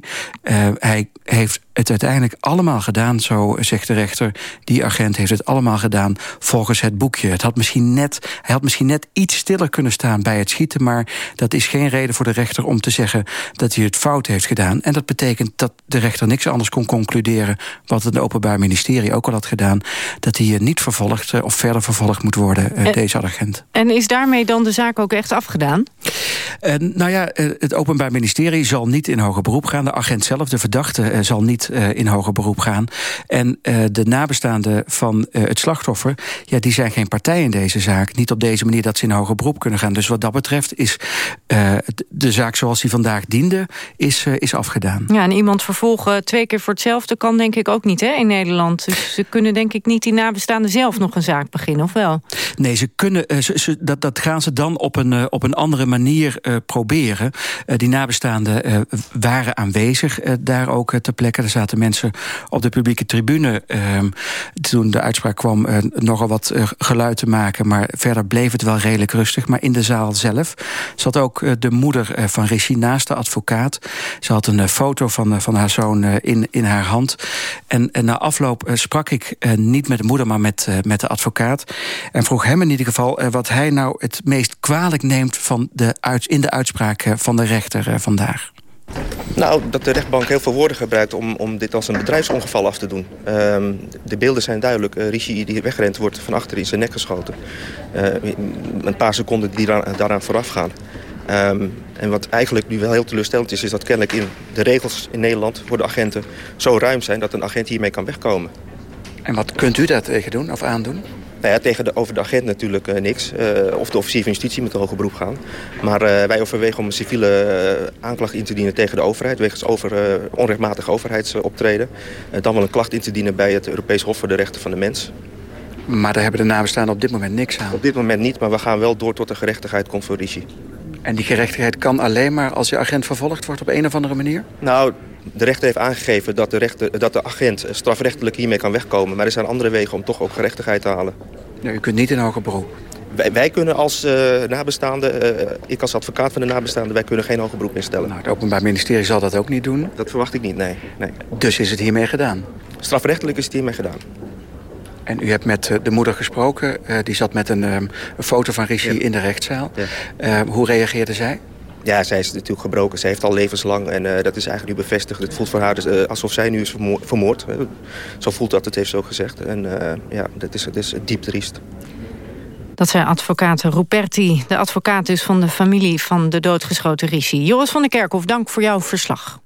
hij heeft het uiteindelijk allemaal gedaan, zo zegt de rechter. Die agent heeft het allemaal gedaan volgens het boekje. Het had misschien net, hij had misschien net iets stiller kunnen staan bij het schieten... maar dat is geen reden voor de rechter om te zeggen dat hij het fout heeft gedaan. En dat betekent dat de rechter niks anders kon concluderen... wat het Openbaar Ministerie ook al had gedaan... dat hij niet vervolgd of verder vervolgd moet worden, en, deze agent. En is daarmee dan de zaak ook echt afgedaan? Uh, nou ja, het Openbaar Ministerie zal niet in hoger beroep gaan. De agent zelf, de verdachte, uh, zal niet uh, in hoger beroep gaan. En de nabestaanden van het slachtoffer... Ja, die zijn geen partij in deze zaak. Niet op deze manier dat ze in hoger beroep kunnen gaan. Dus wat dat betreft is de zaak zoals die vandaag diende... Is, is afgedaan. Ja, en iemand vervolgen twee keer voor hetzelfde... kan denk ik ook niet hè, in Nederland. Dus ze kunnen denk ik niet die nabestaanden zelf nog een zaak beginnen, of wel? Nee, ze kunnen, ze, ze, dat, dat gaan ze dan op een, op een andere manier uh, proberen. Uh, die nabestaanden uh, waren aanwezig daar ook ter plekke. Er zaten mensen op de publieke tribune ehm, toen de uitspraak kwam nogal wat geluid te maken. Maar verder bleef het wel redelijk rustig. Maar in de zaal zelf zat ook de moeder van Rishi naast de advocaat. Ze had een foto van, van haar zoon in, in haar hand. En, en na afloop sprak ik niet met de moeder, maar met, met de advocaat. En vroeg hem in ieder geval wat hij nou het meest kwalijk neemt van de in de uitspraak van de rechter vandaag? Nou, dat de rechtbank heel veel woorden gebruikt om, om dit als een bedrijfsongeval af te doen. Um, de beelden zijn duidelijk. Uh, die wegrent wordt van achter in zijn nek geschoten. Een paar seconden die daaraan, daaraan vooraf gaan. Um, en wat eigenlijk nu wel heel teleurstellend is... is dat kennelijk in de regels in Nederland voor de agenten zo ruim zijn... dat een agent hiermee kan wegkomen. En wat kunt u daar tegen doen of aandoen? Nou ja, tegen de, over de agent natuurlijk uh, niks. Uh, of de officier van justitie met een hoger beroep gaan. Maar uh, wij overwegen om een civiele aanklacht in te dienen tegen de overheid... wegens over, onrechtmatig overheidsoptreden. dan wel een klacht in te dienen bij het Europees Hof voor de Rechten van de Mens. Maar daar hebben de nabestaanden op dit moment niks aan? Op dit moment niet, maar we gaan wel door tot de gerechtigheid komt voor Rishi. En die gerechtigheid kan alleen maar als je agent vervolgd wordt op een of andere manier? Nou, de rechter heeft aangegeven dat de, rechter, dat de agent strafrechtelijk hiermee kan wegkomen. Maar er zijn andere wegen om toch ook gerechtigheid te halen. Ja, u kunt niet in hoger beroep? Wij, wij kunnen als uh, nabestaande, uh, ik als advocaat van de nabestaande... wij kunnen geen hoger beroep instellen. Nou, het Openbaar Ministerie zal dat ook niet doen? Dat verwacht ik niet, nee. nee. Dus is het hiermee gedaan? Strafrechtelijk is het hiermee gedaan. En u hebt met de moeder gesproken. Uh, die zat met een, um, een foto van Rishi ja. in de rechtszaal. Ja. hoe reageerde zij? Ja, zij is natuurlijk gebroken. Ze heeft al levenslang en uh, dat is eigenlijk nu bevestigd. Het voelt voor haar dus, uh, alsof zij nu is vermoord. Zo voelt dat, het heeft ze ook gezegd. En uh, ja, dat is, dat is diep triest. Dat zei advocaat Ruperti, de advocaat dus van de familie van de doodgeschoten Rishi. Joris van der Kerkhof, dank voor jouw verslag.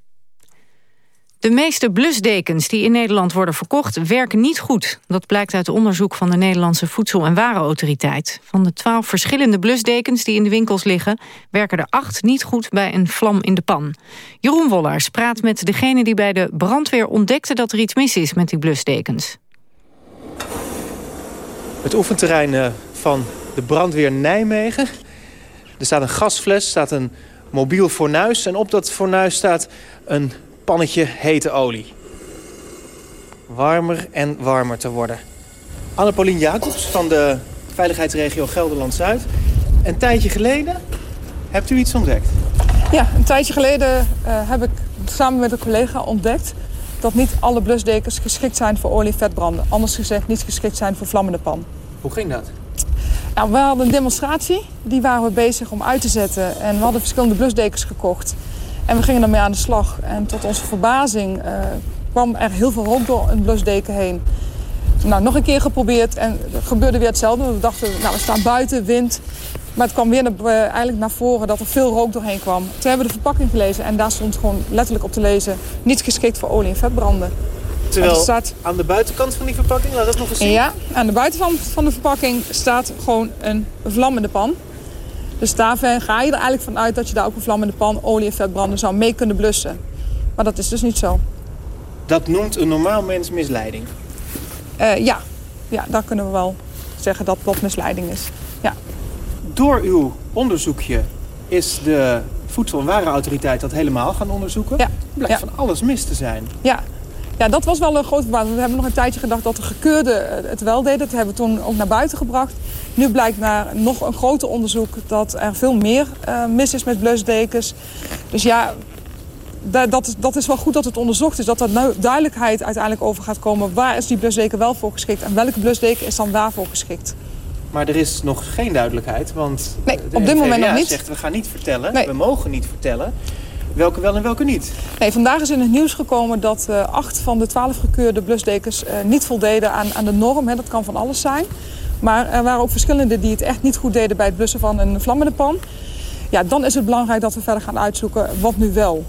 De meeste blusdekens die in Nederland worden verkocht werken niet goed. Dat blijkt uit onderzoek van de Nederlandse Voedsel- en Warenautoriteit. Van de twaalf verschillende blusdekens die in de winkels liggen... werken er acht niet goed bij een vlam in de pan. Jeroen Wollaars praat met degene die bij de brandweer ontdekte... dat er iets mis is met die blusdekens. Het oefenterrein van de brandweer Nijmegen. Er staat een gasfles, staat een mobiel fornuis... en op dat fornuis staat een pannetje hete olie. Warmer en warmer te worden. Anne-Paulien Jacobs van de veiligheidsregio Gelderland-Zuid. Een tijdje geleden hebt u iets ontdekt. Ja, een tijdje geleden uh, heb ik samen met een collega ontdekt... dat niet alle blusdekens geschikt zijn voor olie- en vetbranden. Anders gezegd niet geschikt zijn voor vlammende pan. Hoe ging dat? Nou, we hadden een demonstratie. Die waren we bezig om uit te zetten. En we hadden verschillende blusdekens gekocht. En we gingen ermee aan de slag. En tot onze verbazing uh, kwam er heel veel rook door een blusdeken heen. Nou, nog een keer geprobeerd en het gebeurde weer hetzelfde. We dachten, nou, we staan buiten, wind. Maar het kwam weer naar, eh, eigenlijk naar voren dat er veel rook doorheen kwam. Toen hebben we de verpakking gelezen en daar stond gewoon letterlijk op te lezen... niet geschikt voor olie- en vetbranden. Terwijl staat... aan de buitenkant van die verpakking, laat dat nog eens zien. Ja, aan de buitenkant van de verpakking staat gewoon een vlammende pan. Dus daar ga je er eigenlijk vanuit dat je daar ook een vlammende pan olie en vetbranden zou mee kunnen blussen. Maar dat is dus niet zo. Dat noemt een normaal mens misleiding? Uh, ja. ja, daar kunnen we wel zeggen dat dat misleiding is. Ja. Door uw onderzoekje is de Voedsel- en Warenautoriteit dat helemaal gaan onderzoeken. Ja. Blijkt van alles mis te zijn. Ja, ja, dat was wel een grote verbazing. We hebben nog een tijdje gedacht dat de gekeurde het wel deden. Dat hebben we toen ook naar buiten gebracht. Nu blijkt na nog een groter onderzoek dat er veel meer uh, mis is met blusdekens. Dus ja, dat, dat is wel goed dat het onderzocht is. Dat er nou duidelijkheid uiteindelijk over gaat komen. Waar is die blusdeken wel voor geschikt? En welke blusdeken is dan waarvoor geschikt? Maar er is nog geen duidelijkheid, want nee, op dit moment nog niet. zegt we gaan niet vertellen, we mogen niet vertellen welke wel en welke niet. Nee, vandaag is in het nieuws gekomen dat uh, acht van de twaalf gekeurde blusdekens uh, niet voldeden aan, aan de norm. Hè. Dat kan van alles zijn. Maar er waren ook verschillende die het echt niet goed deden bij het blussen van een vlammende pan. Ja, dan is het belangrijk dat we verder gaan uitzoeken wat nu wel.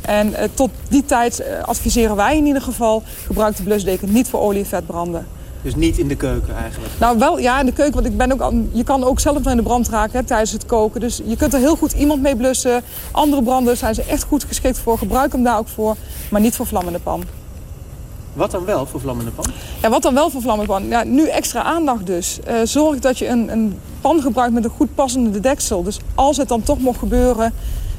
En uh, tot die tijd adviseren wij in ieder geval... gebruik de blusdeken niet voor olie en. Dus niet in de keuken eigenlijk? Nou, wel ja, in de keuken. Want ik ben ook al, je kan ook zelf in de brand raken hè, tijdens het koken. Dus je kunt er heel goed iemand mee blussen. Andere branden zijn ze echt goed geschikt voor. Gebruik hem daar ook voor. Maar niet voor vlammende pan. Wat dan wel voor vlammende pan? Ja, wat dan wel voor vlammende pan? Ja, nu extra aandacht dus. Uh, zorg dat je een, een pan gebruikt met een goed passende deksel. Dus als het dan toch mocht gebeuren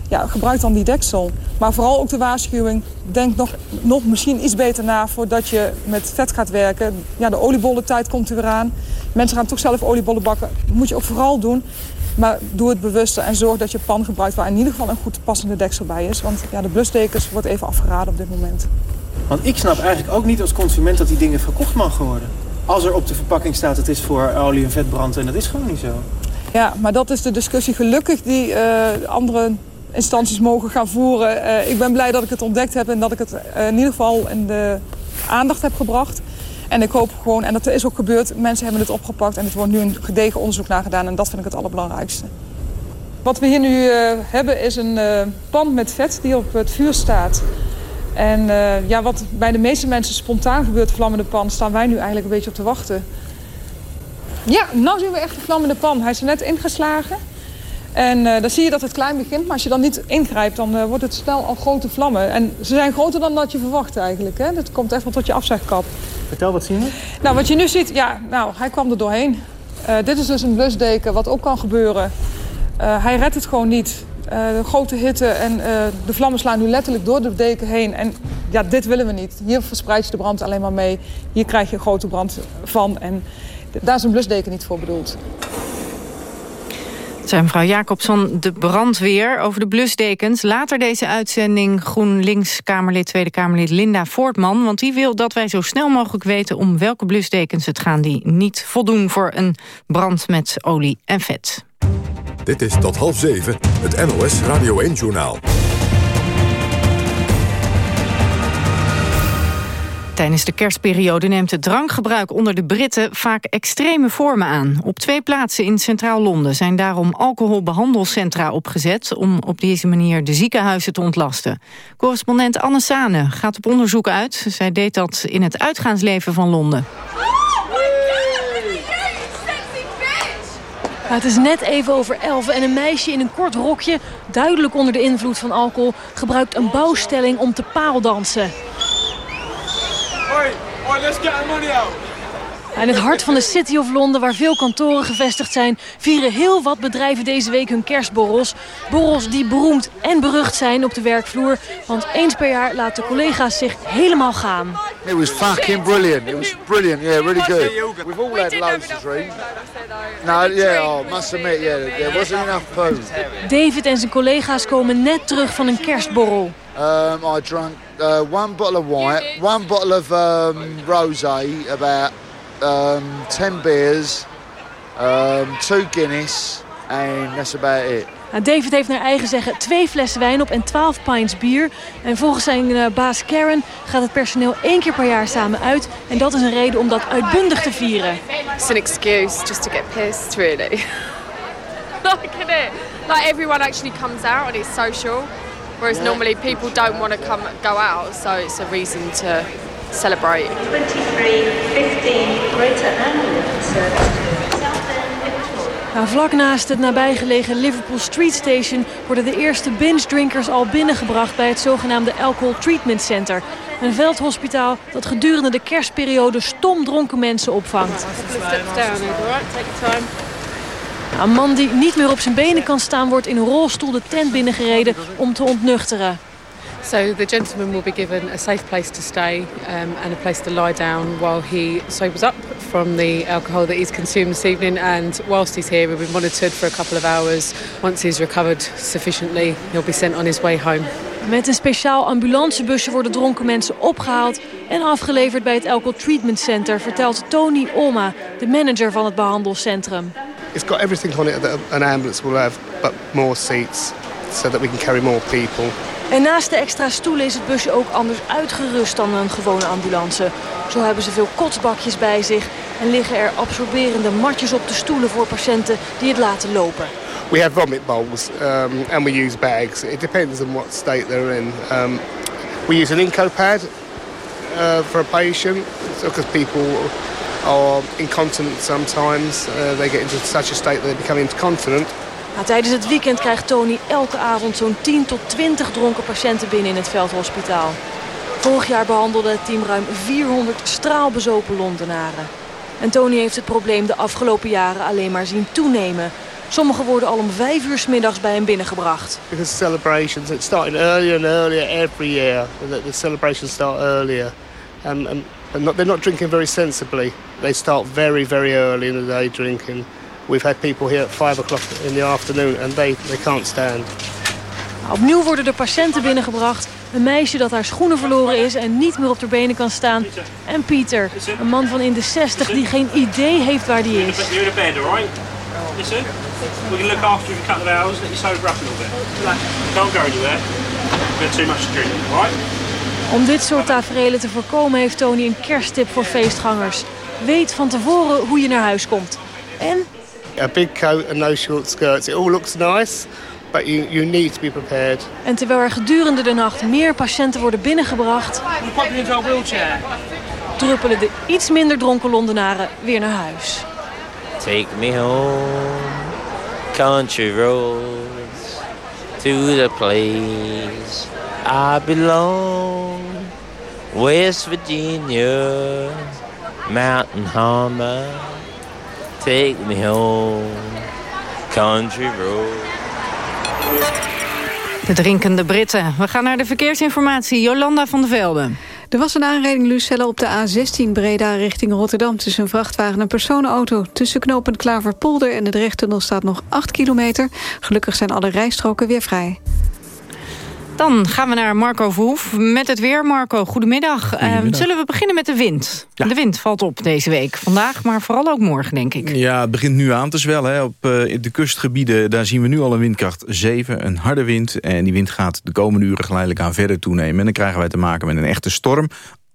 ja, gebruik dan die deksel. Maar vooral ook de waarschuwing, denk nog, nog misschien iets beter na voordat je met vet gaat werken. Ja, de oliebollentijd komt er weer aan. Mensen gaan toch zelf oliebollen bakken. Dat moet je ook vooral doen. Maar doe het bewuster en zorg dat je pan gebruikt waar in ieder geval een goed passende deksel bij is. Want ja, de blusdekens wordt even afgeraden op dit moment. Want ik snap eigenlijk ook niet als consument dat die dingen verkocht mogen worden. Als er op de verpakking staat het is voor olie- en vetbrand en dat is gewoon niet zo. Ja, maar dat is de discussie gelukkig die uh, andere instanties mogen gaan voeren. Uh, ik ben blij dat ik het ontdekt heb en dat ik het uh, in ieder geval in de aandacht heb gebracht. En ik hoop gewoon, en dat is ook gebeurd, mensen hebben het opgepakt... en er wordt nu een gedegen onderzoek naar gedaan en dat vind ik het allerbelangrijkste. Wat we hier nu uh, hebben is een pan met vet die op het vuur staat. En ja, wat bij de meeste mensen spontaan gebeurt, vlammende pan... staan wij nu eigenlijk een beetje op te wachten. Ja, nou zien we echt de vlammende pan. Hij is er net ingeslagen. En uh, dan zie je dat het klein begint, maar als je dan niet ingrijpt... dan uh, wordt het snel al grote vlammen. En ze zijn groter dan dat je verwacht eigenlijk. Hè? Dat komt echt wel tot je afzegkap. Vertel, wat zien we? Nou, wat je nu ziet, ja, nou, hij kwam er doorheen. Uh, dit is dus een blusdeken, wat ook kan gebeuren. hij redt het gewoon niet. de grote hitte en de vlammen slaan nu letterlijk door de deken heen. En ja, dit willen we niet. Hier verspreid je de brand alleen maar mee. Hier krijg je een grote brand van. En daar is een blusdeken niet voor bedoeld. Zijn mevrouw Jacobson, de brandweer over de blusdekens. Later deze uitzending GroenLinks-Kamerlid, Tweede Kamerlid Linda Voortman. Want die wil dat wij zo snel mogelijk weten om welke blusdekens het gaan... die niet voldoen voor een brand met olie en vet. Dit is tot half zeven, het NOS Radio 1-journaal. Tijdens de kerstperiode neemt het drankgebruik onder de Britten vaak extreme vormen aan. Op twee plaatsen in Centraal Londen zijn daarom alcoholbehandelcentra opgezet... om op deze manier de ziekenhuizen te ontlasten. Correspondent Anne Sane gaat op onderzoek uit. Zij deed dat in het uitgaansleven van Londen. het is net even over elf en een meisje in een kort rokje... duidelijk onder de invloed van alcohol... gebruikt een bouwstelling om te paaldansen. Let's get our money out. In het hart van de City of Londen, waar veel kantoren gevestigd zijn... vieren heel wat bedrijven deze week hun kerstborrels. Borrels die beroemd en berucht zijn op de werkvloer. Want eens per jaar laten collega's zich helemaal gaan. It was fucking brilliant. It was brilliant. Yeah, really good. We've all had loads to drink. No, yeah, oh, must admit, yeah, there wasn't enough food. David en zijn collega's komen net terug van een kerstborrel. Um, I drank uh, one bottle of white, one bottle of um, rosé, about um, 10 beers, um, two Guinness, and that's about it. Nou, David heeft naar eigen zeggen twee flessen wijn op en 12 pints bier. En volgens zijn uh, baas Karen gaat het personeel één keer per jaar samen uit. En dat is een reden om dat uitbundig te vieren. It's an excuse just to get pissed, really. Look at it. Like everyone actually comes out and it's social. Whereas normally people don't want to come go out, so it's a reason to celebrate. 2315 Greater Service. Nou, vlak naast het nabijgelegen Liverpool Street Station... worden de eerste binge-drinkers al binnengebracht... bij het zogenaamde Alcohol Treatment Center. Een veldhospitaal dat gedurende de kerstperiode stomdronken mensen opvangt. Een man die niet meer op zijn benen kan staan... wordt in een rolstoel de tent binnengereden om te ontnuchteren. So the gentleman will be given a safe place to stay um, and a place to lie down while he sobers up from the alcohol that he's consumed this evening. And whilst he's here, he'll be monitored for a couple of hours. Once he's recovered sufficiently, he'll be sent on his way home. Met een speciaal ambulancebusje worden dronken mensen opgehaald en afgeleverd bij het Alcohol Treatment Center, vertelt Tony Olma, de manager van het behandelcentrum. It's got everything on it that an ambulance will have, but more seats so that we can carry more people. En naast de extra stoelen is het busje ook anders uitgerust dan een gewone ambulance. Zo hebben ze veel kotsbakjes bij zich en liggen er absorberende matjes op de stoelen voor patiënten die het laten lopen. We have vomit bowls um, and we use bags. It depends on what state they're in. Um, we use an Inco pad uh, for a patient because people are incontinent sometimes. Uh, they get into such a state that they become incontinent. Nou, tijdens het weekend krijgt Tony elke avond zo'n 10 tot 20 dronken patiënten binnen in het veldhospitaal. Vorig jaar behandelde het team ruim 400 straalbezopen Londenaren. En Tony heeft het probleem de afgelopen jaren alleen maar zien toenemen. Sommigen worden al om vijf uur s middags bij hem binnengebracht. Because celebrations, it's starting earlier and earlier every year. The, the celebrations start earlier. And, and, and not, they're not drinking very sensibly. They start very, very early in the day drinking. We've had people here at 5 o'clock in the afternoon and they, they can't stand. Opnieuw worden er patiënten binnengebracht. Een meisje dat haar schoenen verloren is en niet meer op haar benen kan staan. En Pieter, een man van in de 60 die geen idee heeft waar die is. You're in a bed, alright? Listen, we can look after you for a couple of hours, let you sober up a little bit. Don't go anywhere. You've had too much to drink, alright? Om dit soort tafereelen te voorkomen heeft Tony een kersttip voor feestgangers. Weet van tevoren hoe je naar huis komt. En a big coat and no short skirts. It all looks nice, but you, you need to be prepared. En terwijl er gedurende de nacht meer patiënten worden binnengebracht... druppelen de iets minder dronken Londenaren weer naar huis. Take me home, country roads, to the place I belong. West Virginia, Mountain Harmon. Take me home, country road. De drinkende Britten. We gaan naar de verkeersinformatie. Jolanda van der Velde. Er was een aanrijding Lucelle op de A16 Breda richting Rotterdam... tussen een vrachtwagen en een personenauto. Tussen knooppunt Klaverpolder en de Drechttunnel staat nog 8 kilometer. Gelukkig zijn alle rijstroken weer vrij. Dan gaan we naar Marco Verhoef met het weer. Marco, goedemiddag. goedemiddag. Uh, zullen we beginnen met de wind? De wind valt op deze week. Vandaag, maar vooral ook morgen, denk ik. Ja, het begint nu aan te zwellen. Hè. Op uh, de kustgebieden daar zien we nu al een windkracht 7. Een harde wind. En die wind gaat de komende uren geleidelijk aan verder toenemen. En dan krijgen wij te maken met een echte storm.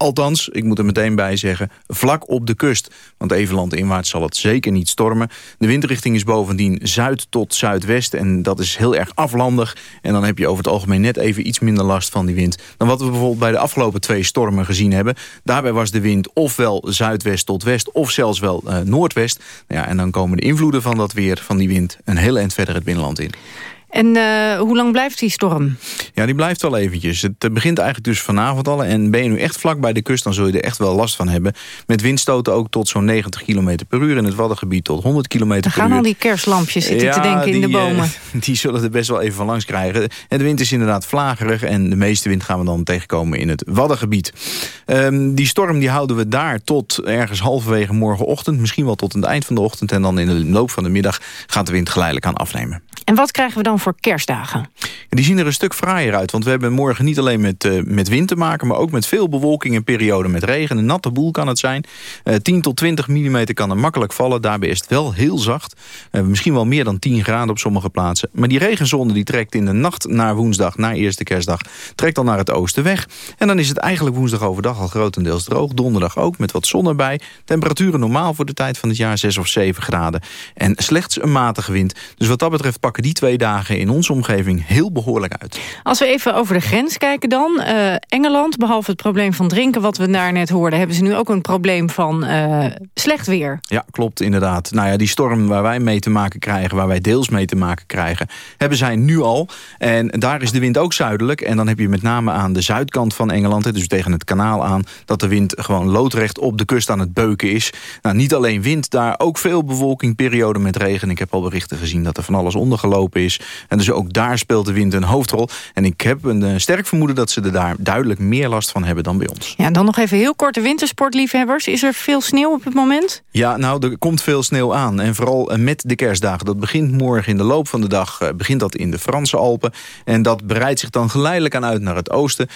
Althans, ik moet er meteen bij zeggen, vlak op de kust. Want even landinwaarts zal het zeker niet stormen. De windrichting is bovendien zuid tot zuidwest. En dat is heel erg aflandig. En dan heb je over het algemeen net even iets minder last van die wind... dan wat we bijvoorbeeld bij de afgelopen twee stormen gezien hebben. Daarbij was de wind ofwel zuidwest tot west... of zelfs wel uh, noordwest. Nou ja, en dan komen de invloeden van dat weer, van die wind... een heel eind verder het binnenland in. En uh, hoe lang blijft die storm? Ja, die blijft wel eventjes. Het eh, begint eigenlijk dus vanavond al. En ben je nu echt vlak bij de kust, dan zul je er echt wel last van hebben. Met windstoten ook tot zo'n 90 km per uur. In het Waddengebied tot 100 km per uur. Dan gaan al die kerstlampjes zitten ja, te denken in de bomen. Uh, die zullen er best wel even van langs krijgen. En de wind is inderdaad vlagerig. En de meeste wind gaan we dan tegenkomen in het Waddengebied. Um, die storm die houden we daar tot ergens halverwege morgenochtend. Misschien wel tot het eind van de ochtend. En dan in de loop van de middag gaat de wind geleidelijk aan afnemen. En wat krijgen we dan voor kerstdagen. Die zien er een stuk fraaier uit, want we hebben morgen niet alleen met, uh, met wind te maken... maar ook met veel bewolking en perioden met regen. Een natte boel kan het zijn. Uh, 10 tot 20 mm kan er makkelijk vallen. Daarbij is het wel heel zacht. Uh, misschien wel meer dan 10 graden op sommige plaatsen. Maar die regenzone die trekt in de nacht naar woensdag, na eerste kerstdag... trekt dan naar het oosten weg. En dan is het eigenlijk woensdag overdag al grotendeels droog. Donderdag ook, met wat zon erbij. Temperaturen normaal voor de tijd van het jaar 6 of 7 graden. En slechts een matige wind. Dus wat dat betreft pakken die twee dagen in onze omgeving heel behoorlijk uit. Als we even over de grens kijken dan. Uh, Engeland, behalve het probleem van drinken wat we daar net hoorden... hebben ze nu ook een probleem van uh, slecht weer. Ja, klopt inderdaad. Nou ja, die storm waar wij mee te maken krijgen... waar wij deels mee te maken krijgen... hebben zij nu al. En daar is de wind ook zuidelijk. En dan heb je met name aan de zuidkant van Engeland... dus tegen het kanaal aan... dat de wind gewoon loodrecht op de kust aan het beuken is. Nou, niet alleen wind, daar ook veel bewolking, periode met regen. Ik heb al berichten gezien dat er van alles ondergelopen is. En dus ook daar speelt de wind een hoofdrol. En ik heb een uh, sterk vermoeden dat ze er daar duidelijk meer last van hebben dan bij ons. Ja, dan nog even heel kort de wintersportliefhebbers. Is er veel sneeuw op het moment? Ja, nou, er komt veel sneeuw aan. En vooral uh, met de kerstdagen. Dat begint morgen in de loop van de dag. Uh, begint dat in de Franse Alpen. En dat breidt zich dan geleidelijk aan uit naar het oosten.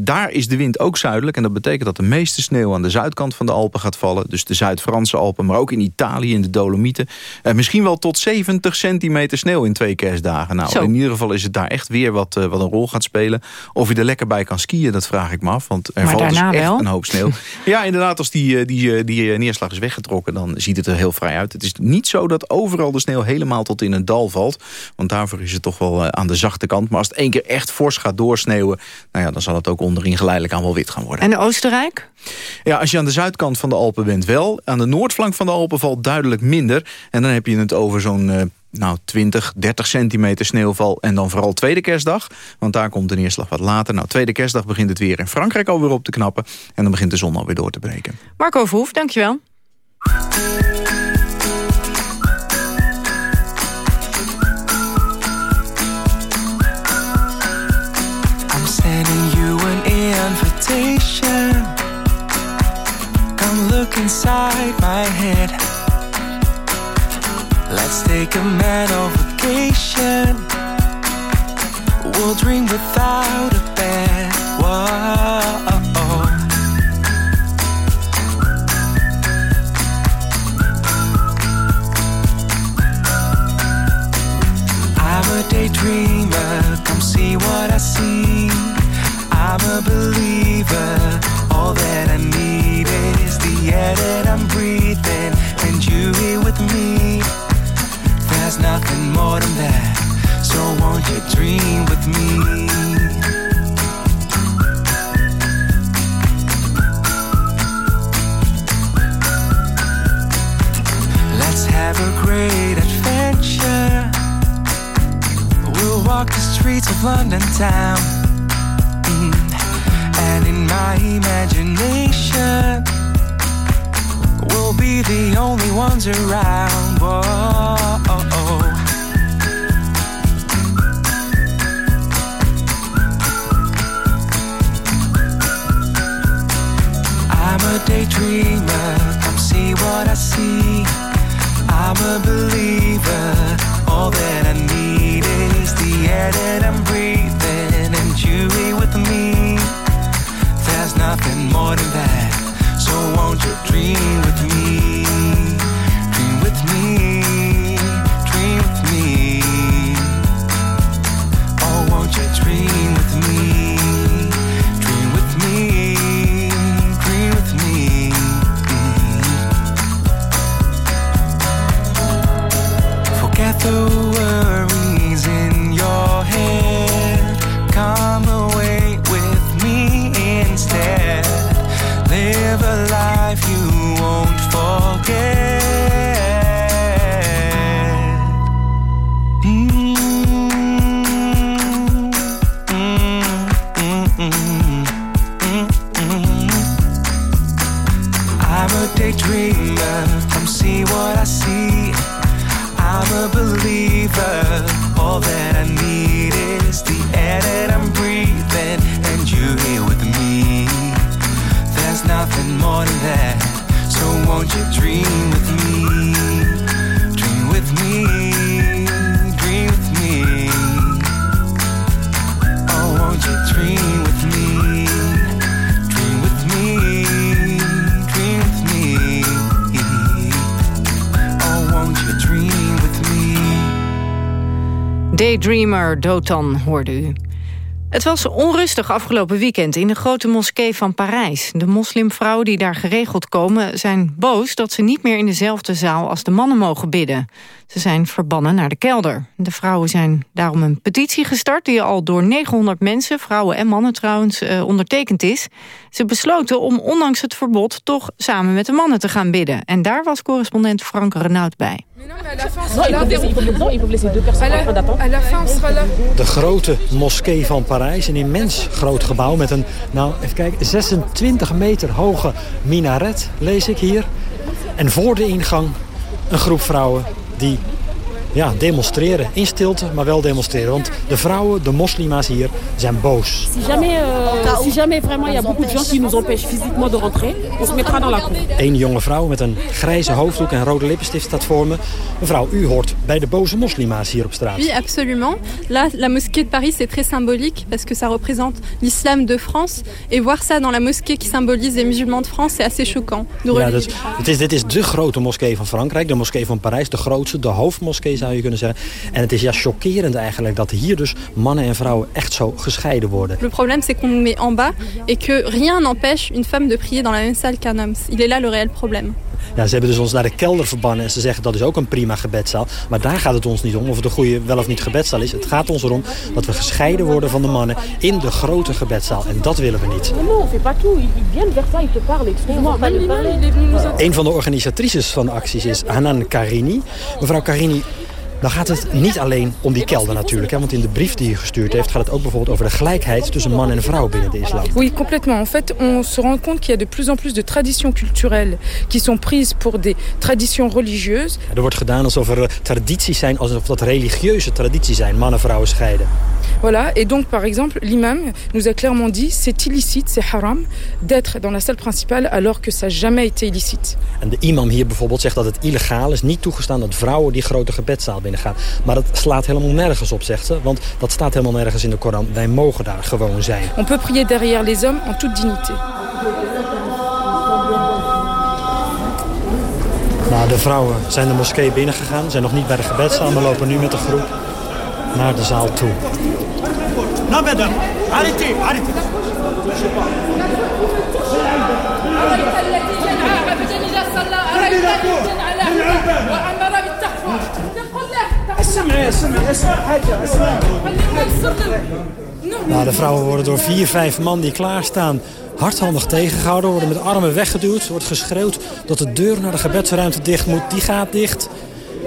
daar is de wind ook zuidelijk. En dat betekent dat de meeste sneeuw aan de zuidkant van de Alpen gaat vallen. Dus de Zuid-Franse Alpen, maar ook in Italië, in de Dolomieten. misschien wel tot 70 centimeter sneeuw in twee kerstdagen. Nou, Zo. in ieder geval is het daar echt weer wat, uh, wat een rol gaat spelen. Of je er lekker bij kan skiën, dat vraag ik me af. Want er maar valt dus echt wel. een hoop sneeuw. ja, inderdaad, als die, die, die neerslag is weggetrokken... dan ziet het er heel vrij uit. Het is niet zo dat overal de sneeuw helemaal tot in een dal valt. Want daarvoor is het toch wel aan de zachte kant. Maar als het één keer echt fors gaat doorsneeuwen... Nou ja, dan zal het ook onderin geleidelijk aan wel wit gaan worden. En Oostenrijk? Ja, als je aan de zuidkant van de Alpen bent wel. Aan de noordflank van de Alpen valt duidelijk minder. En dan heb je het over zo'n... Nou, 20, 30 centimeter sneeuwval. En dan vooral tweede kerstdag. Want daar komt de neerslag wat later. Nou, tweede kerstdag begint het weer in Frankrijk alweer op te knappen. En dan begint de zon alweer door te breken. Marco Verhoef, dankjewel. I'm sending you an invitation. Come look inside my head. Let's take a mental vacation. We'll dream without a bed. Whoa. I'm a daydreamer. Come see what I see. I'm a believer. All that I need is the air that I'm breathing, and you here with me. There's nothing more than that. So won't you dream with me? Let's have a great adventure. We'll walk the streets of London town. Mm. And in my imagination, we'll be the only ones around. Whoa. I'm a daydreamer, come see what I see. I'm a believer, all that I need is the air Daydreamer Dotan hoorde u. Het was onrustig afgelopen weekend in de grote moskee van Parijs. De moslimvrouwen die daar geregeld komen zijn boos... dat ze niet meer in dezelfde zaal als de mannen mogen bidden. Ze zijn verbannen naar de kelder. De vrouwen zijn daarom een petitie gestart... die al door 900 mensen, vrouwen en mannen trouwens, uh, ondertekend is. Ze besloten om ondanks het verbod toch samen met de mannen te gaan bidden. En daar was correspondent Frank Renaud bij. De grote moskee van Parijs, een immens groot gebouw... met een, nou, even kijken, 26 meter hoge minaret, lees ik hier. En voor de ingang een groep vrouwen die ja, demonstreren. In stilte, maar wel demonstreren. Want de vrouwen, de moslima's hier, zijn boos. Si jamais, euh, si jamais vraiment il y a beaucoup de gens qui nous empêchent physiquement de rentrer, on se mettra dans la cour. Een jonge vrouw met een grijze hoofddoek en rode lippenstift staat voor me. Mevrouw, u hoort bij de boze moslima's hier op straat. Oui, absolument. Là, la mosquée de Paris, c'est très symbolique parce que ça représente l'islam de France. Et voir ça dans la mosquée qui symbolise les musulmans de France, c'est assez choquant. De ja, dus, het is, dit is de grote moskee van Frankrijk, de moskee van Parijs, de grootste, de hoofdmoskee zou je kunnen zeggen. En het is ja chockerend eigenlijk dat hier dus mannen en vrouwen echt zo gescheiden worden. Le problème c'est qu'on met en bas et que rien n'empêche une femme de prier dans la même salle qu'un homme. Il est là le réel problème. Ja, ze hebben dus ons naar de kelder verbannen en ze zeggen dat is ook een prima gebedzaal. Maar daar gaat het ons niet om of het een goede wel of niet gebedzaal is. Het gaat ons erom dat we gescheiden worden van de mannen in de grote gebedzaal. En dat willen we niet. Een van de organisatrices van de acties is Hanan Karini. Mevrouw Karini, dan gaat het niet alleen om die kelder natuurlijk. Hè, want in de brief die je gestuurd heeft gaat het ook bijvoorbeeld over de gelijkheid tussen man en vrouw binnen de islam. Oui, complètement. En fait, on se rend compte qu'il y a de plus en plus de traditions culturelles qui sont prises pour des traditions religieuses. Er wordt gedaan alsof er tradities zijn, alsof dat religieuze tradities zijn, mannen-vrouwen scheiden. Voilà, et donc par exemple, l'imam nous a clairement dit c'est illicite, c'est haram d'être dans la salle principale alors que ça n'a jamais été illicite. En de imam hier bijvoorbeeld zegt dat het illegaal is, niet toegestaan dat vrouwen die grote gebedszaal binnengaan. Maar dat slaat helemaal nergens op, zegt ze, want dat staat helemaal nergens in de Koran. Wij mogen daar gewoon zijn. On peut prier derrière les hommes en toute dignité. Nou, de vrouwen zijn de moskee binnengegaan, zijn nog niet bij de gebedszaal, maar lopen nu met de groep naar de zaal toe. Non, madame. Arrêtez, arrêtez. Nou, de vrouwen worden door vier, vijf man die klaarstaan hardhandig tegengehouden. Worden met armen weggeduwd. Wordt geschreeuwd dat de deur naar de gebedsruimte dicht moet. Die gaat dicht.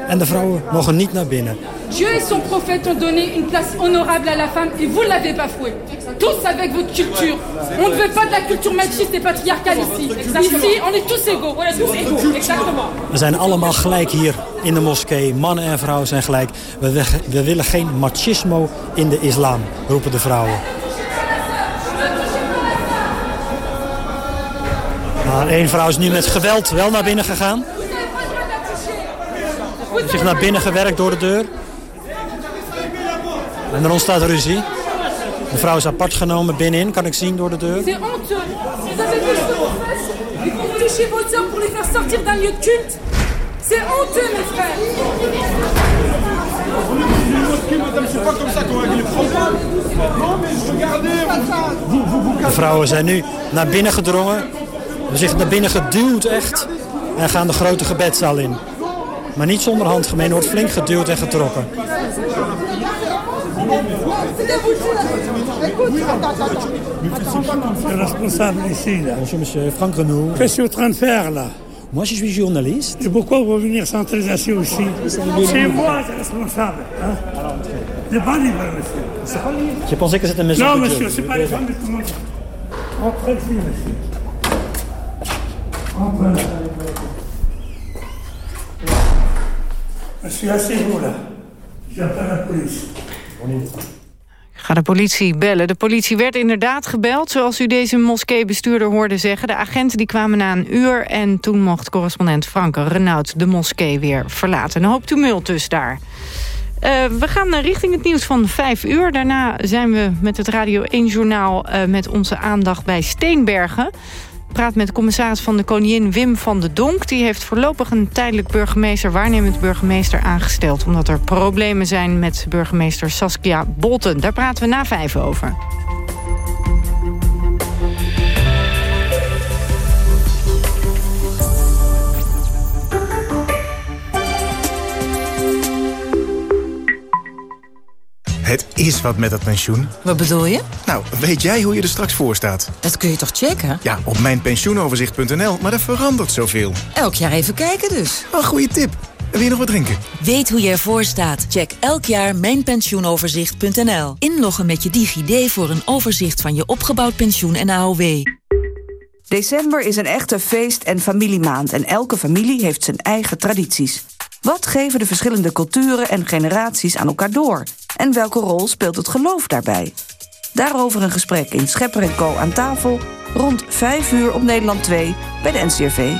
En de vrouwen mogen niet naar binnen. Dieu et son prophète ont donné une place honorable à la femme et vous l'avez bafouée. Tous avec votre culture. On ne veut pas de la culture machiste et patriarcale ici. Ici, on est tous égaux. Voilà, tous égaux. Exactement. We zijn allemaal gelijk hier in de moskee. Mannen en vrouwen zijn gelijk. We, we, willen geen machismo in de islam, roepen de vrouwen. Nou, Eén vrouw is nu met geweld wel naar binnen gegaan. Zich naar binnen gewerkt door de deur. En er ontstaat ruzie. De vrouw is apart genomen binnenin, kan ik zien door de deur. C'est vos hommes pour les faire sortir d'un lieu de culte. C'est honteux, mes frères. De vrouwen zijn nu naar binnen gedrongen. Zich naar binnen geduwd echt. En gaan de grote gebedszaal in. Maar niet zonder handgemeen, wordt flink geduwd en getrokken. Bonjour, monsieur Franck Renaud. Qu'est-ce que tu es en train de faire, là Moi, je suis journaliste. Et pourquoi vous venir centralisation ici C'est moi le responsable. Hein C'est pas libre, monsieur. Je pensais que c'était maison Non, monsieur, c'est pas les femmes de tout le monde. Entrez ici, monsieur. Entrez. Monsieur, asseyez-vous, là. J'appelle la police. Ga de politie bellen. De politie werd inderdaad gebeld, zoals u deze moskeebestuurder hoorde zeggen. De agenten die kwamen na een uur en toen mocht correspondent Franke Renaud de moskee weer verlaten. Een hoop tumult dus daar. Eh, we gaan eh, richting het nieuws van vijf uur. Daarna zijn we met het Radio 1-journaal met onze aandacht bij Steenbergen. Praat met commissaris van de Koningin Wim van de Donk. Die heeft voorlopig een tijdelijk burgemeester, waarnemend burgemeester aangesteld... omdat er problemen zijn met burgemeester Saskia Bolten. Daar praten we na vijf over. Het is wat met dat pensioen. Wat bedoel je? Nou, weet jij hoe je er straks voor staat? Dat kun je toch checken? Ja, op mijnpensioenoverzicht.nl, maar er verandert zoveel. Elk jaar even kijken dus. Een goede tip. Wil je nog wat drinken? Weet hoe je ervoor staat? Check elk jaar mijnpensioenoverzicht.nl. Inloggen met je DigiD voor een overzicht van je opgebouwd pensioen en AOW. December is een echte feest- en familiemaand en elke familie heeft zijn eigen tradities. Wat geven de verschillende culturen en generaties aan elkaar door? En welke rol speelt het geloof daarbij? Daarover een gesprek in Schepper en Co. aan tafel... rond 5 uur op Nederland 2 bij de NCRV.